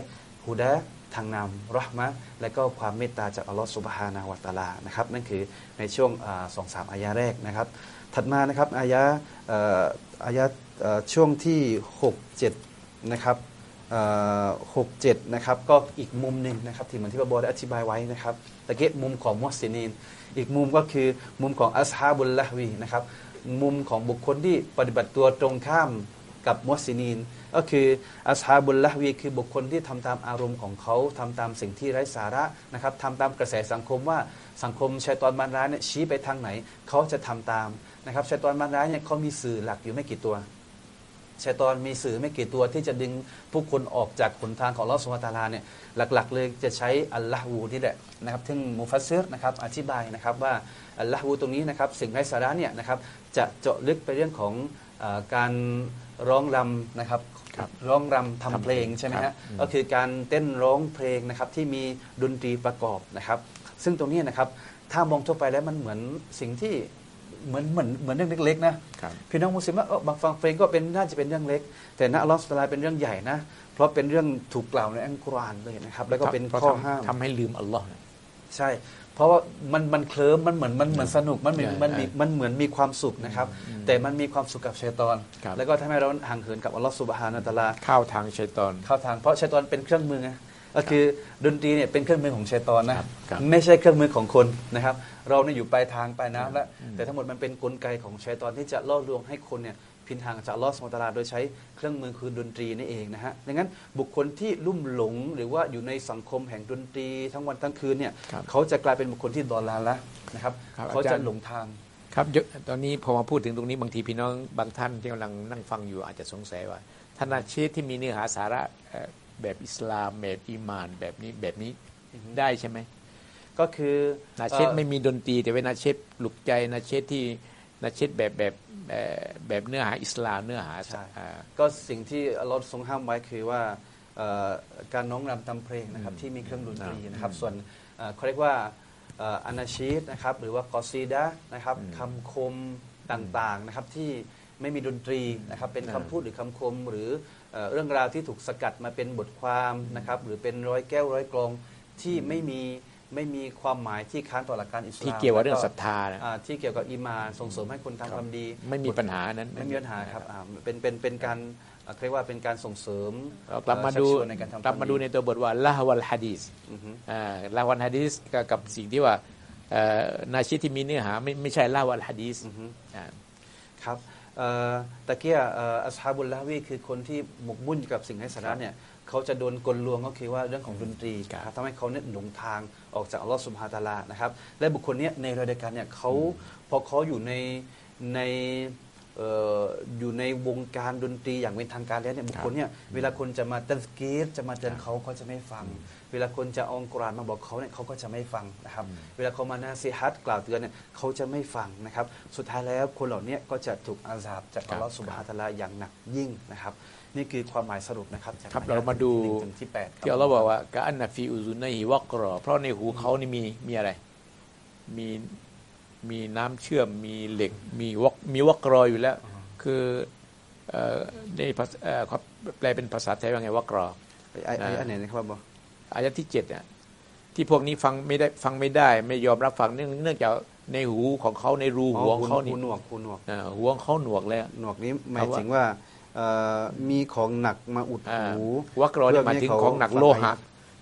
ฮูดะ ทางนำรหมะและก็ความเมตตาจากอัลลอฮ์สุบฮานะฮูวะตาลานะครับนั่นคือในช่วงสองสามอายะแรกนะครับ ถัดมานะครับอายะอายะช่วงที่ 6 7 นะครับหกเจ็ดนะครับก็อีกมุมหนึ่งนะครับที่เหมือนที่บาบอได้อธิบายไว้นะครับตะเกะมุมของมุสินีน อีกมุมก็คือมุมของอัสฮาบุลละฮวีนะครับมุมของบุคคลที่ปฏิบัติตัวตรงข้ามกับมุสินีน ก็คืออัสฮาบุลละวีคือบุคคลที่ทำตามอารมณ์ของเขาทำตามสิ่งที่ไร้สาระนะครับทำตามกระแสสังคมว่าสังคมชัยตอนมารร้ายเนี่ยชี้ไปทางไหน เขาจะทำตามนะครับชัยตอนมารร้ายเนี่ยเขามีสื่อหลักอยู่ไม่กี่ตัวชัยตอนมีสื่อไม่กี่ตัวที่จะดึงผู้คนออกจากหนทางของลอสวาตาลาเนี่ยหลักๆ เลยจะใช้อัลลอฮูนี่แหละนะครับซึ่งมูฟัสซิรนะครับอธิบายนะครับว่าอัลลอฮูตรงนี้นะครับสิ่งไร้สาระเนี่ยนะครับจะเจาะลึกไปเรื่องของอการร้องรำนะครับ รับร้องรำทำทำเพลงใช่ไหมครัฮะบอืมก็คือการเต้นร้องเพลงนะครับที่มีดนตรีประกอบนะครับ ซึ่งตรงนี้นะครับถ้ามองทั่วไปแล้วมันเหมือนสิ่งที่เหมือนเหมือนเหมือนเรื่องเล็กๆนะครับพี่น้องมุสลิมว่าเออบางฟังเพลงก็เป็นน่าจะเป็นเรื่องเล็ก แต่ณอัลลอฮฺสุลตาราเป็นเรื่องใหญ่นะ เพราะเป็นเรื่องถูกกล่าวในอัลกุรอานเลยนะครับ แล้วก็เป็นพราะข้อทำห้ามทำให้ลืมอัลลอฮ์ ใช่ เพราะว่ามันมันเคลิ้มมันเหมือนมันเหมือนสนุกมันเหมือนใช่มันมีใช่มันเหมือนมีความสุขนะครับ แต่มันมีความสุขกับชัยตอน ครับแล้วก็ทำให้เราห่างเหินกับอัลลอฮฺสุบฮานาตะอาลาเข้าทางชัยตอน เข้าทางเพราะชัยตอนเป็นเครื่องมือไงก็คือดนตรีเนี่ยเป็นเครื่องมือของชัยตอนนะครับครับ ไม่ใช่เครื่องมือของคนนะครับ เราเนี่ยอยู่ปลายทางปลายน้ำแล้วแต่ทั้งหมดมันเป็นกลไกของชัยตอนที่จะล่อลวงให้คนเนี่ย พินทางจากอัลลอฮฺสุบฮานะตะอาลาโดยใช้เครื่องมือคือดนตรีนี่เองนะฮะดังนั้นบุคคลที่ลุ่มหลงหรือว่าอยู่ในสังคมแห่งดนตรีทั้งวันทั้งคืนเนี่ยครับเขาจะกลายเป็นบุคคลที่ดอลลาละนะครับครับเขาอาจาจะรย์หลงทางครับเยอะตอนนี้พอมาพูดถึงตรงนี้บางทีพี่น้องบางท่านที่กำลังนั่งฟังอยู่อาจจะสงสัยว่าท่านอาชีพที่มีเนื้อหาสาระเอ่อแบบอิสลามแบบอีหมาน แบบนี้แบบนี้ได้ใช่ไหมก็คือนาเชตอ่อไม่มีดนตรีแต่เป็นนาเชตปลุกใจนาเชตที่นาเชตแบบแบบเอ่อ แบบเนื้อหาอิสลามเนื้อหาใช่อ่าก็สิ่งที่อัลลอฮ์ทรงห้ามไว้คือว่าเอ่อการน้องรำทำเพลงนะครับอืมที่มีเครื่องดนตรีอ่านนะครับอืมส่วนเอ่อเขาเรียกว่าเอ่ออานาชีตนะครับหรือว่ากอซีดะนะครับอืมคำคมต่างๆนะครับที่ไม่มีดนตรีนะครับเป็นอ่าคำพูดหรือคำคมหรือเอ่อเรื่องราวที่ถูกสกัดมาเป็นบทความนะครับหรือเป็นร้อยแก้วร้อยกลองที่ไม่มี ไม่มีความหมายที่ค้านต่อหลักการอิสลามที่เกี่ยวกับเรื่องแล้ศรัทธานะอ่าที่เกี่ยวกับอีมานส่งเสริมให้คนทำความดี ไม่มีปัญหานั้นไม่มีปัญหาครับอ่าเป็นเป็นเป็นการอ่าเรียกว่าเป็นการส่งเสริมเรากลับมาดูเอ่อชักชวนในการทำกลับมาดูในตัวบทว่าละฮวัลฮะดีสอือฮึอ่าละฮวัลฮะดีสกับกับสิ่งที่ว่าเอ่อนาชิดที่มีเนื้อหาไม่ไม่ใช่ละฮวัลฮะดีสอือฮึอ่าครับเอ่อตะเกียเอ่ออัสฮาบุลลาวีคือคนที่หมกมุ่นอยู่กับสิ่งไร้สาระเนี่ยเขาจะโดนกลลวงก็คือว่าเรื่องของดนตรีครับนะครับทำให้เขาเนี่ยหลงทาง ออกจากอัลลอฮฺสุบฮาตะอาลานะครับและบุคคลเนี้ยในรายเดียวกันเนี่ยเขาพอเขาอยู่ในในเอ่ออยู่ในวงการดนตรีอย่างเป็นทางการแล้วเนี่ยบุคคลเนี่ยเวลาคนจะมาตัสกีรจะมาเตือนเขาเขาจะไม่ฟัง เวลาคนจะเอาอัลกุรอานมาบอกเขาเนี่ยเขาก็จะไม่ฟังนะครับเวลาเขามานาซีฮัตกล่าวเตือนเนี่ยเขาจะไม่ฟังนะครับสุดท้ายแล้วคนเหล่านี้ก็จะถูกอาซาบจากครัอับลลอฮฺสุบฮานะฮูวะตะอาลาอย่างหนักยิ่งนะครับ นี่คือความหมายสรุปนะครับจากครับอเรามาดูหนึ่งถึงที่แปดคที่อัลลอฮ์บอกว่ากะอันนะฟีอุซุนในฮิวักรอเพราะในหูเขานี่มีมีอะไร มีมีน้ำเชื่อมมีเหล็กมีวักมีวักรออยู่แล้ว คือเอ่อในภาษาเอ่อเขาแปลเป็นภาษาไทยว่าไงวักรอไอ้ไอ้ไอ้อันไหนนะครับบออายะที่เจ็ดเนี่ยที่พวกนี้ฟังไม่ได้ฟังไม่ได้ ไม่ยอมรับฟังเนื่องเนื่องจากในหูของเขาในรูหูของเขานี่หูหนวกหูหนวกอ่าหูของเขาหนวกแล้วหนวกนี้หมายถึงว่าเอ่อ มีของหนักมาอุดอ่าหูวักรอเนี่ยหมายถึงของหนักโลหะ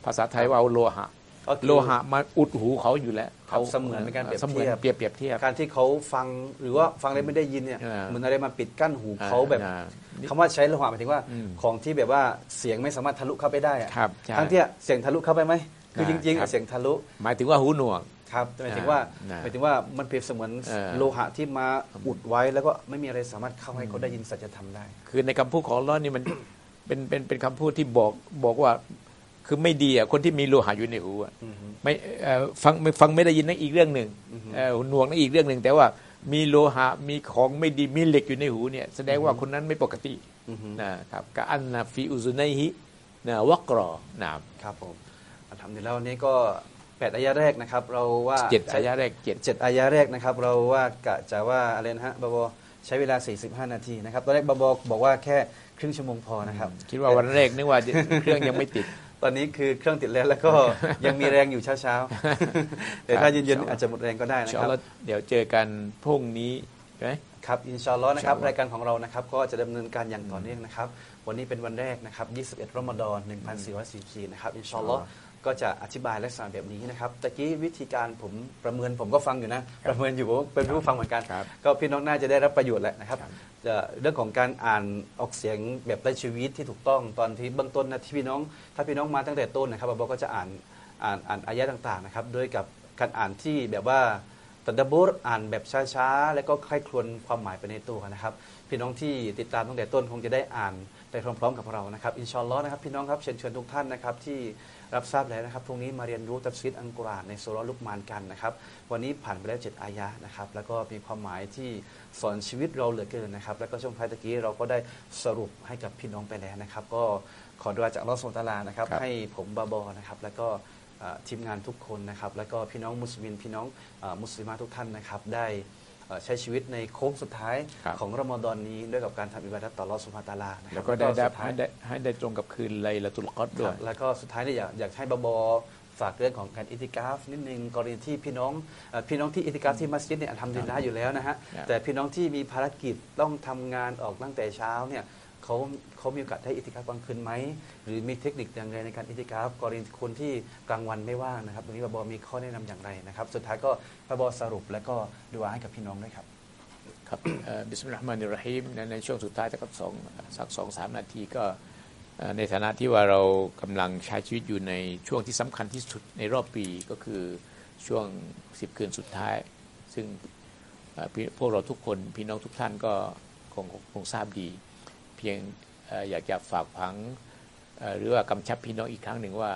ภาษาไทยว่าเอาโลหะก็คือโลหะมาอุดหูเขาอยู่แล้วครับเสมือนเป็นการเปรียบสมือนเทียบเปรียบเปรียบเทียบการที่เขาฟังหรือว่าฟังแล้วไม่ได้ยินเนี่ยอ่าเหมือนอะไรมาปิดกั้นหูเขาแบบอ่าคำว่าใช้โลหะหมายถึงว่าอืมของที่แบบว่าเสียงไม่สามารถทะลุเข้าไปได้อะครับใช่ทั้งที่เสียงทะลุเข้าไปไหมคืออ่าจริงๆครัอะบเสียงทะลุ หมายถึงว่าหูหนวก ครับหมายถึงว่าอ่าหมายถึงว่ามันเปรียบเสมือนเออ โลหะที่มาอุดไว้ แล้วก็ไม่มีอะไรสามารถเข้าให้เขาได้ยินสัจธรรมได้ คือในคำพูดของอัลเลอนี่มัน เป็นเป็นเป็นคำพูดที่บอกบอกว่าคือไม่ดีอะคนที่มีโลหะอยู่ในหูอะอือฮึไม่เอ่อฟังไม่ฟังไม่ได้ยินนั่นอีกเรื่องหนึ่งอือฮึเอ่อหูหนวกนั่นอีกเรื่องหนึ่งแต่ว่ามีโลหะมีของไม่ดีมีเหล็กอยู่ในหูเนี่ยแสดงว่าคนนั้นไม่ปกติอือฮึนะครับกะอันนาฟีอุซุนัยฮินะวักรอนะครับผมทำดีแล้ววันนี้ก็ แปดอายะแรกนะครับ เราว่าเจ็ดใช้อายะแรกเจ็ดเจ็ดอายะแรกนะครับ เราว่ากะจะว่าอะไรนะฮะบอบอใช้เวลา 45 นาทีนะครับตอนแรกบอบอบอกว่าแค่ครึ่งชั่วโมงพอนะครับ คิดว่าวันแรกนึกว่าเครื่องยังไม่ติด ตอนนี้คือเครื่องติดแล้วแล้วก็ยังมีแรงอยู่เช้าๆแต่ถ้าเย็นๆอาจจะหมดแรงก็ได้อินนะชาคอัรับลลอฮ์เดี๋ยวเจอกันพรุ่งนี้ใช่ไหมครับอินชาอัลลอฮ์นะครับอินชาอัลลอฮ์รายการของเรานะครับก็จะดำเนินการอย่างต่อเนื่องนะครับ วันนี้เป็นวันแรกนะครับ 21รอมฎอน1444นะครับอินชาอัลลอฮ์ ก็จะอธิบายลักษณะแบบนี้นะครับตะกี้วิธีการผมประเมินผมก็ฟังอยู่นะ ประเมินอยู่ผมเป็นผู้ฟังเหมือนกันครับก็พี่น้องน่าจะได้รับประโยชน์แหละนะครับครับจะเรื่องของการอ่านออกเสียงแบบไร้ชีวิตที่ถูกต้องตอนที่เบื้องต้นนะที่พี่น้อง ถ้าพี่น้องมาตั้งแต่ต้นนะครับเราก็จะอ่านอ่านอ่านอายะต่างๆนะครับโดยกับการอ่านที่แบบว่าตัดดับบุรอ่านแบบช้าๆ แล้วก็ใคร่ครวญความหมายไปในตัวนะครับ พี่น้องที่ติดตามตั้งแต่ต้นคงจะได้อ่านไปพร้อมๆกับเรานะครับ อินชาอัลลอฮ์นะครับ พี่น้องครับเชิญชวนทุกท่านนะครับที่ รับทราบแล้วนะครับ พรุ่งนี้มาเรียนรู้ตัฟซีดอัลกุรอานในสุราะห์ลุกมานกันนะครับ วันนี้ผ่านไปแล้วเจ็ดอายะนะครับ แล้วก็มีความหมายที่สอนชีวิตเราเหลือเกินนะครับ แล้วก็ช่วงท้ายตะกี้เราก็ได้สรุปให้กับพี่น้องไปแล้วนะครับ ก็ขอดุอาจากอัลลอฮ์สุลตาลานะครับครับ ให้ผมบาบอนะครับ แล้วก็เอ่อทีมงานทุกคนนะครับ แล้วก็พี่น้องมุสลิม พี่น้องเอ่อมุสลิมาทุกท่านนะครับ ได้เอ่อใช้ชีวิตในโค้งสุดท้ายครับ ของรอมฎอนนี้ด้วยกับการทำอิบาดัตต่ออัลลอฮ์สุบฮานะฮูวะตะอาลานะครัแล้วก็ได้ได้สุท้ายให้ได้ให้ได้ตรงกับคืนไลละตุลกอดด้ควรัยบแล้วก็สุดท้ายเนี่ยอยากอยากให้บาบอฝากเรื่องของการอิติกาฟนิดนึงกรณีที่พี่น้องเอ่อพี่น้องที่อิติกาฟที่มัสยิดเนี่ยทำดีแล้วอยู่แล้วนะฮะครับแต่พี่น้องที่มีภารกิจต้องทำงานออกตั้งแต่เช้าเนี่ย เขาเขามีโอกาสได้อิติกาฟกลางคืนไหม หรือมีเทคนิคอย่างไรในการอิติกาฟกรณีคนที่กลางวันไม่ว่างนะครับตรงนี้บาบอมีข้อแนะนำอย่างไรนะครับ สุดท้ายก็บาบอสรุปแล้วก็ดูอาให้กับพี่น้องด้วยครับครับبسم الله الرحمن الرحيمในในช่วงสุดท้ายสักสองสักสองสามนาทีก็ในฐานะที่ว่าเรากำลังใช้ชีวิตอยู่ในช่วงที่สำคัญที่สุดในรอบปีก็คือช่วงสิบคืนสุดท้าย ซึ่งพวกเราทุกคนพี่น้องทุกท่านก็คงคงทราบดี พียงเอ่ออยากจะฝากพังเอ่อหรือว่ากำชับพี่น้องอีกครั้งหนึ่งว่า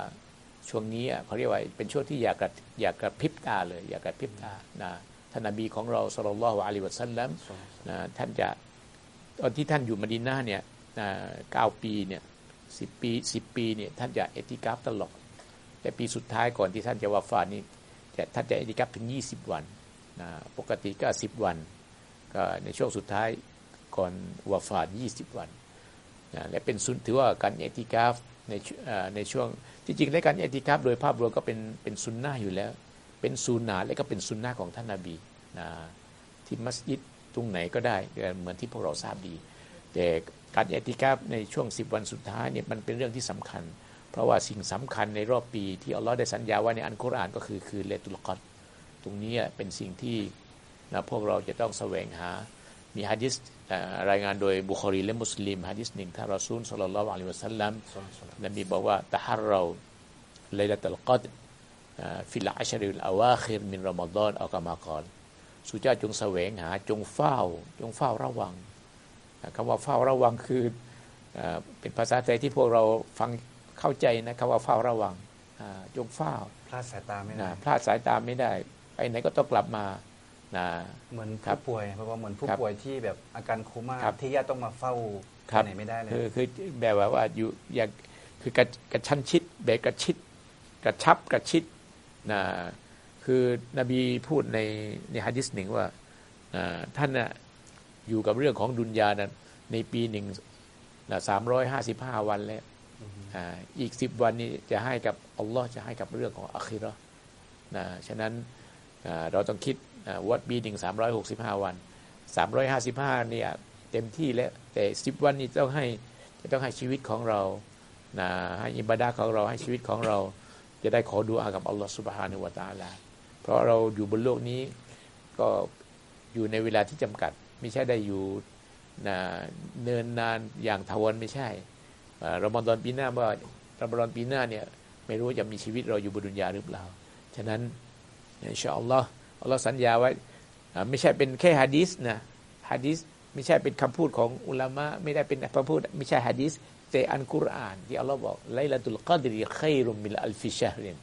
ช่วงนี้อะเขาเรียกว่าเป็นช่วงที่อยากกระอยากกระพริบตาเลยอยากกระพริบตานะท่านนบีของเราสุลลัลลอฮุอะลัยฮิวะสัลลัมนะท่านจะตอนที่ท่านอยู่มะดีนาเนี่ยนะเก้าปีเนี่ยสิบปีสิบปีเนี่ยท่านจะเอติกาฟตลอดแต่ปีสุดท้ายก่อนที่ท่านจะวาฟาตนี่แต่ท่านจะเอติกาฟถึง20วันนะปกติก็10วันก็ในช่วงสุดท้าย ก่อนวาฟาต20 วันนะและเป็นสุนถือว่าการเอติกาฟในช่วงเอ่อในช่วงจริงๆและการเอติกาฟโดยภาพรวมก็เป็นเป็นซุนนะอยู่แล้ว เป็นซูนนาและก็เป็นซุนนะของท่านนาบีนะที่มัสยิดตรงไหนก็ได้เหมือนที่พวกเราทราบดี แต่การเอติกาฟในช่วง 10 วันสุดท้ายเนี่ยมันเป็นเรื่องที่สำคัญ เพราะว่าสิ่งสำคัญในรอบปีที่อัลลอฮ์ได้สัญญาไว้ในอันกุรอานก็คือคือเลตุลกอดตรงนี้เป็นสิ่งที่นะพวกเราจะต้องแสวงหา มีฮะดิษ รายงานโดยบุคอรีและมุสลิมฮะดิษหนึ่งท่านรอซูลสัลลัลลอฮุอะลัยฮิวะสัลลัมนบีบอกว่าตะฮัรเราเลลตุลกอดฟิลอัชริลอาวาคิรมินรอมฎอนอัลกามากรสุเจ้าจงแสวงหาจงเฝ้า จงเฝ้าระวังคำว่าเฝ้าระวังคือเอ่อเป็นภาษาไทยที่พวกเราฟังเข้าใจนะคำว่าเฝ้าระวังอ่าจงเฝ้าพลาดสายตาไม่ได้นะพลาดสายตาไม่ได้ไปไหนก็ต้องกลับมา นะเหมือนครัผู้บป่วยเพราะว่าเหมือนผู้ครับป่วยที่แบบอาการโคม่าครับที่ญาติต้องมาเฝ้าครัไปบไหนไม่ได้เลยคือคือแบบว่าว่าอยู่อยากคือกระกระชั้นชิดเบรกกระชิด กระชับกระชิดนะคือนบีพูดในในฮะดิษหนึ่งว่าอ่าท่านน่ะอยู่กับเรื่องของดุนยานั้นในปีหนึ่งสามร้อยห้าสิบห้าวันแล้วอ่าอีกสิบวันนี้จะให้กับอัลลอฮ์จะให้กับเรื่องของอัคิเราะห์นะฉะนั้นอ่าเราต้องคิดอ่า วัดปีหนึ่งสามร้อยหกสิบห้าวันสามร้อยห้าสิบห้าเนี่ยเต็มที่แล้วแต่สิบวันนี้ต้องให้จะต้องให้ชีวิตของเรานะให้อิบาดาของเราให้ชีวิตของเรา จะได้ขอดูอากับอัลลอฮ์สุบฮานุวะตาลาเพราะเราอยู่บนโลกนี้ก็อยู่ในเวลาที่จำกัด ไม่ใช่ได้อยู่นะเนินนานอย่างทวนไม่ใช่อ่ารอมฎอนปีหน้าว่ารอมฎอนปีหน้าเนี่ยไม่รู้จะมีชีวิตเราอยู่บนดุนยาหรือเปล่า ฉะนั้นอินชาอัลลอฮ์ อัลลอฮ์สัญญาไว้ไม่ใช่เป็นแค่ฮะดีษนะฮะดีษไม่ใช่เป็นคำพูดของอุลามะไม่ได้เป็นคำพูดไม่ใช่ฮะดีษแต่อัลกุรอานที่อัลลอฮ์บอกليلة القدر خير من ألف شهر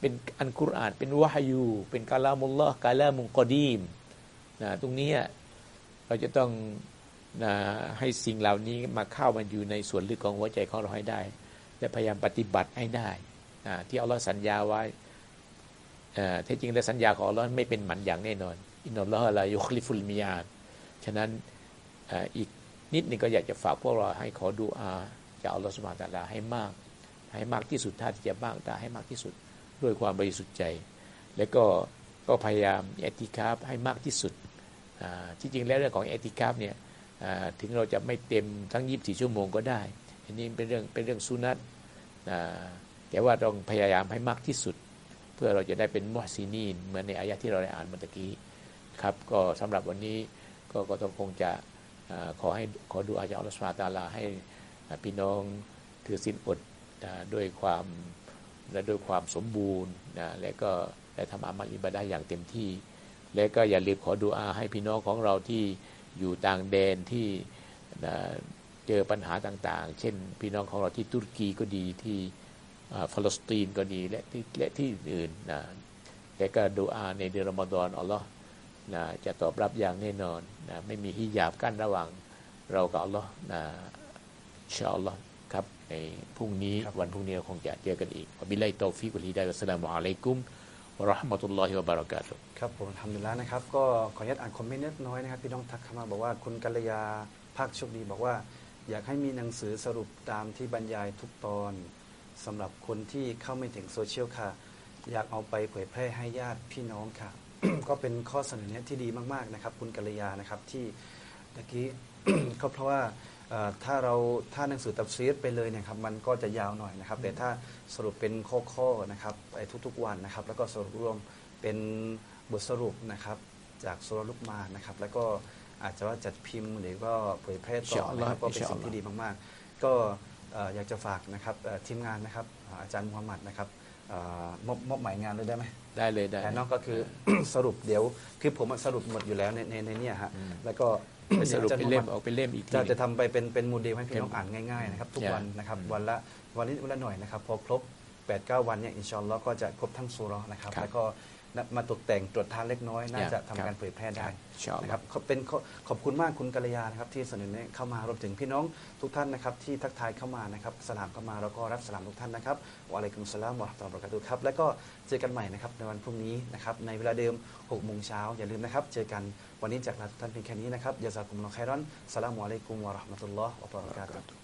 เป็นอัลกุรอาน เป็นวะฮยูเป็นกาลามุลลอฮ์กาลามุกอดีมนะตรงนี้เราจะต้องนะให้สิ่งเหล่านี้มาเข้ามาอยู่ในส่วนลึกของหัวใจของเราให้ได้ และพยายามปฏิบัติให้ได้นะที่อัลลอฮ์สัญญาไว้ แท้จริงแล้วสัญญาของอัลลอฮ์ไม่เป็นหมันอย่างแน่นอน อินนัลลอฮ์ลายุคลิฟุลมิยาดฉะนั้นอ,อีกนิดนึงก็อยากจะฝากพวกเราให้ขอดูอาจากอัลลอฮ์สุบานตะลาให้มาก ให้มากที่สุดถ้าที่จะมากได้ให้มากที่สุดด้วยความบริสุทธิ์ใจ และก็ก็พยายามเอติคาฟให้มากที่สุดที่จริงแล้วเรื่องของเอติคาฟเนี่ยถึงเราจะไม่เต็มทั้ง 24 ชั่วโมงก็ได้ อันนี้เป็นเรื่องเป็นเรื่องสุนัตแต่ว่าต้องพยายามให้มากที่สุด พื่อเราจะได้เป็นมุฮซินีนเหมือนในอายะที่เราได้อ่านเมื่อกี้ครับก็สำหรับวันนี้ก็ก็ต้องคงจะอขอให้ขอดูอาจารย์อัลลอฮฺสาตาลาให้พี่น้องถือศีลอดด้วยความและด้วยความสมบูรณ์นะและก็ได้ทำอามัลอิบาดะห์อย่างเต็มที่ และก็อย่าลืมขอดูอาให้พี่น้องของเราที่อยู่ต่างแดนที่นะเจอปัญหาต่างๆ เช่น พี่น้องของเราที่ตุรกีก็ดีที่ อ่าฟิลัสตีนก็ดีและที่และที่อื่นนะและก็ดูอาในเดือนรอมฎอนอัลลอฮ์นะจะตอบรับอย่างแน่นอนนะไม่มีฮิญาบกั้นระหว่างเรากับอัลลอฮ์นะอินชาอัลลอฮ์ครับในพรุ่งนี้ครับวันพรุ่งนี้เราคงจะเจอกันอีกوبالله التوفيق والهداية والسلام عليكم ورحمة الله وبركاتهครับผมทำดีแล้วนะครับ ก็ขออนุญาตอ่านคอมเมนต์เล็กน้อยนะครับพี่น้องทักเข้ามาบอกว่าคุณกัลยาภาคโชคดีบอกว่า อยากให้มีหนังสือสรุปตามที่บรรยายทุกตอน สำหรับคนที่เข้าไม่ถึงโซเชียลค่ะ อยากเอาไปเผยแพร่ให้ญาติพี่น้องค่ะ ก็เป็นข้อเสนอแนะที่ดีมากๆนะครับ คุณกัลยานะครับที่ตะกี้ ก็เพราะว่าเอ่อถ้าเราถ้าหนังสือตับซีดไปเลยเนะครับมันก็จะยาวหน่อยนะครับ แต่ถ้าสรุปเป็นข้อๆนะครับไปทุกๆวันนะครับ แล้วก็สรุปรวมเป็นบทสรุปนะครับ จากสุรลุกมานนะครับ แล้วก็อาจจะว่าจัดพิมพ์หรือก็เผยแพร่ต่อนะครับก็เป็นสิ่งที่ดีมากๆ ก็เอ่ออยากจะฝากนะครับเอ่อทีมงานนะครับอ่าอาจารย์มูฮัมหมัดนะครับเอ่อมอบมอบหมายงานเลยได้ไหมได้เลยได้แต่นอกก็คือสรุปเดี๋ยวคือผมอะสรุปหมดอยู่แล้วในในในเนี่ยฮะอืมแล้วก็ไปสรุปดี๋ยวเป็นเล่มออกเป็นเล่มอีกทีจะหนึ่งจะทำไปเป็นเป็นโมเดลให้พี่น้องเป็นอ่านง่ายๆนะครับทุก Yeah วันนะครับอืมวันละวันนี้วันละหน่อยนะครับพอครบ8ปดเวันเนี่ยอินชาอัลลอฮ์ก็จะครบทั้งซูเราะห์นะครับครับแล้วก็นะ มาตกแต่งตรวจทานเล็กน้อย น่าจะคทำรับการเผยแพร่ได้อินชาอัลลอฮ์นะครับขอบเป็นขอขอบคุณมากคุณกัลยานะครับที่เสนอแนะเข้ามารวมถึงพี่น้องทุกท่านนะครับที่ทักทายเข้ามานะครับสลามเข้ามาแล้วก็รับสลามทุกท่านนะครับวะอะลัยกุมสสลามวะเราะห์มะตุลลอฮ์วะบะเราะกาตุฮ์ครับแล้วก็เจอกันใหม่นะครับในวันพรุ่งนี้นะครับในเวลาเดิม6โมงเช้าอย่าลืมนะครับเจอกันวันนี้จากลาทุกท่านเพียงแค่นี้นะครับยาซากุมลอฮ์ไครอนสลามุอะลัยกุมวะเราะห์มะตุลลอฮ์วะบะเราะกาตุฮ์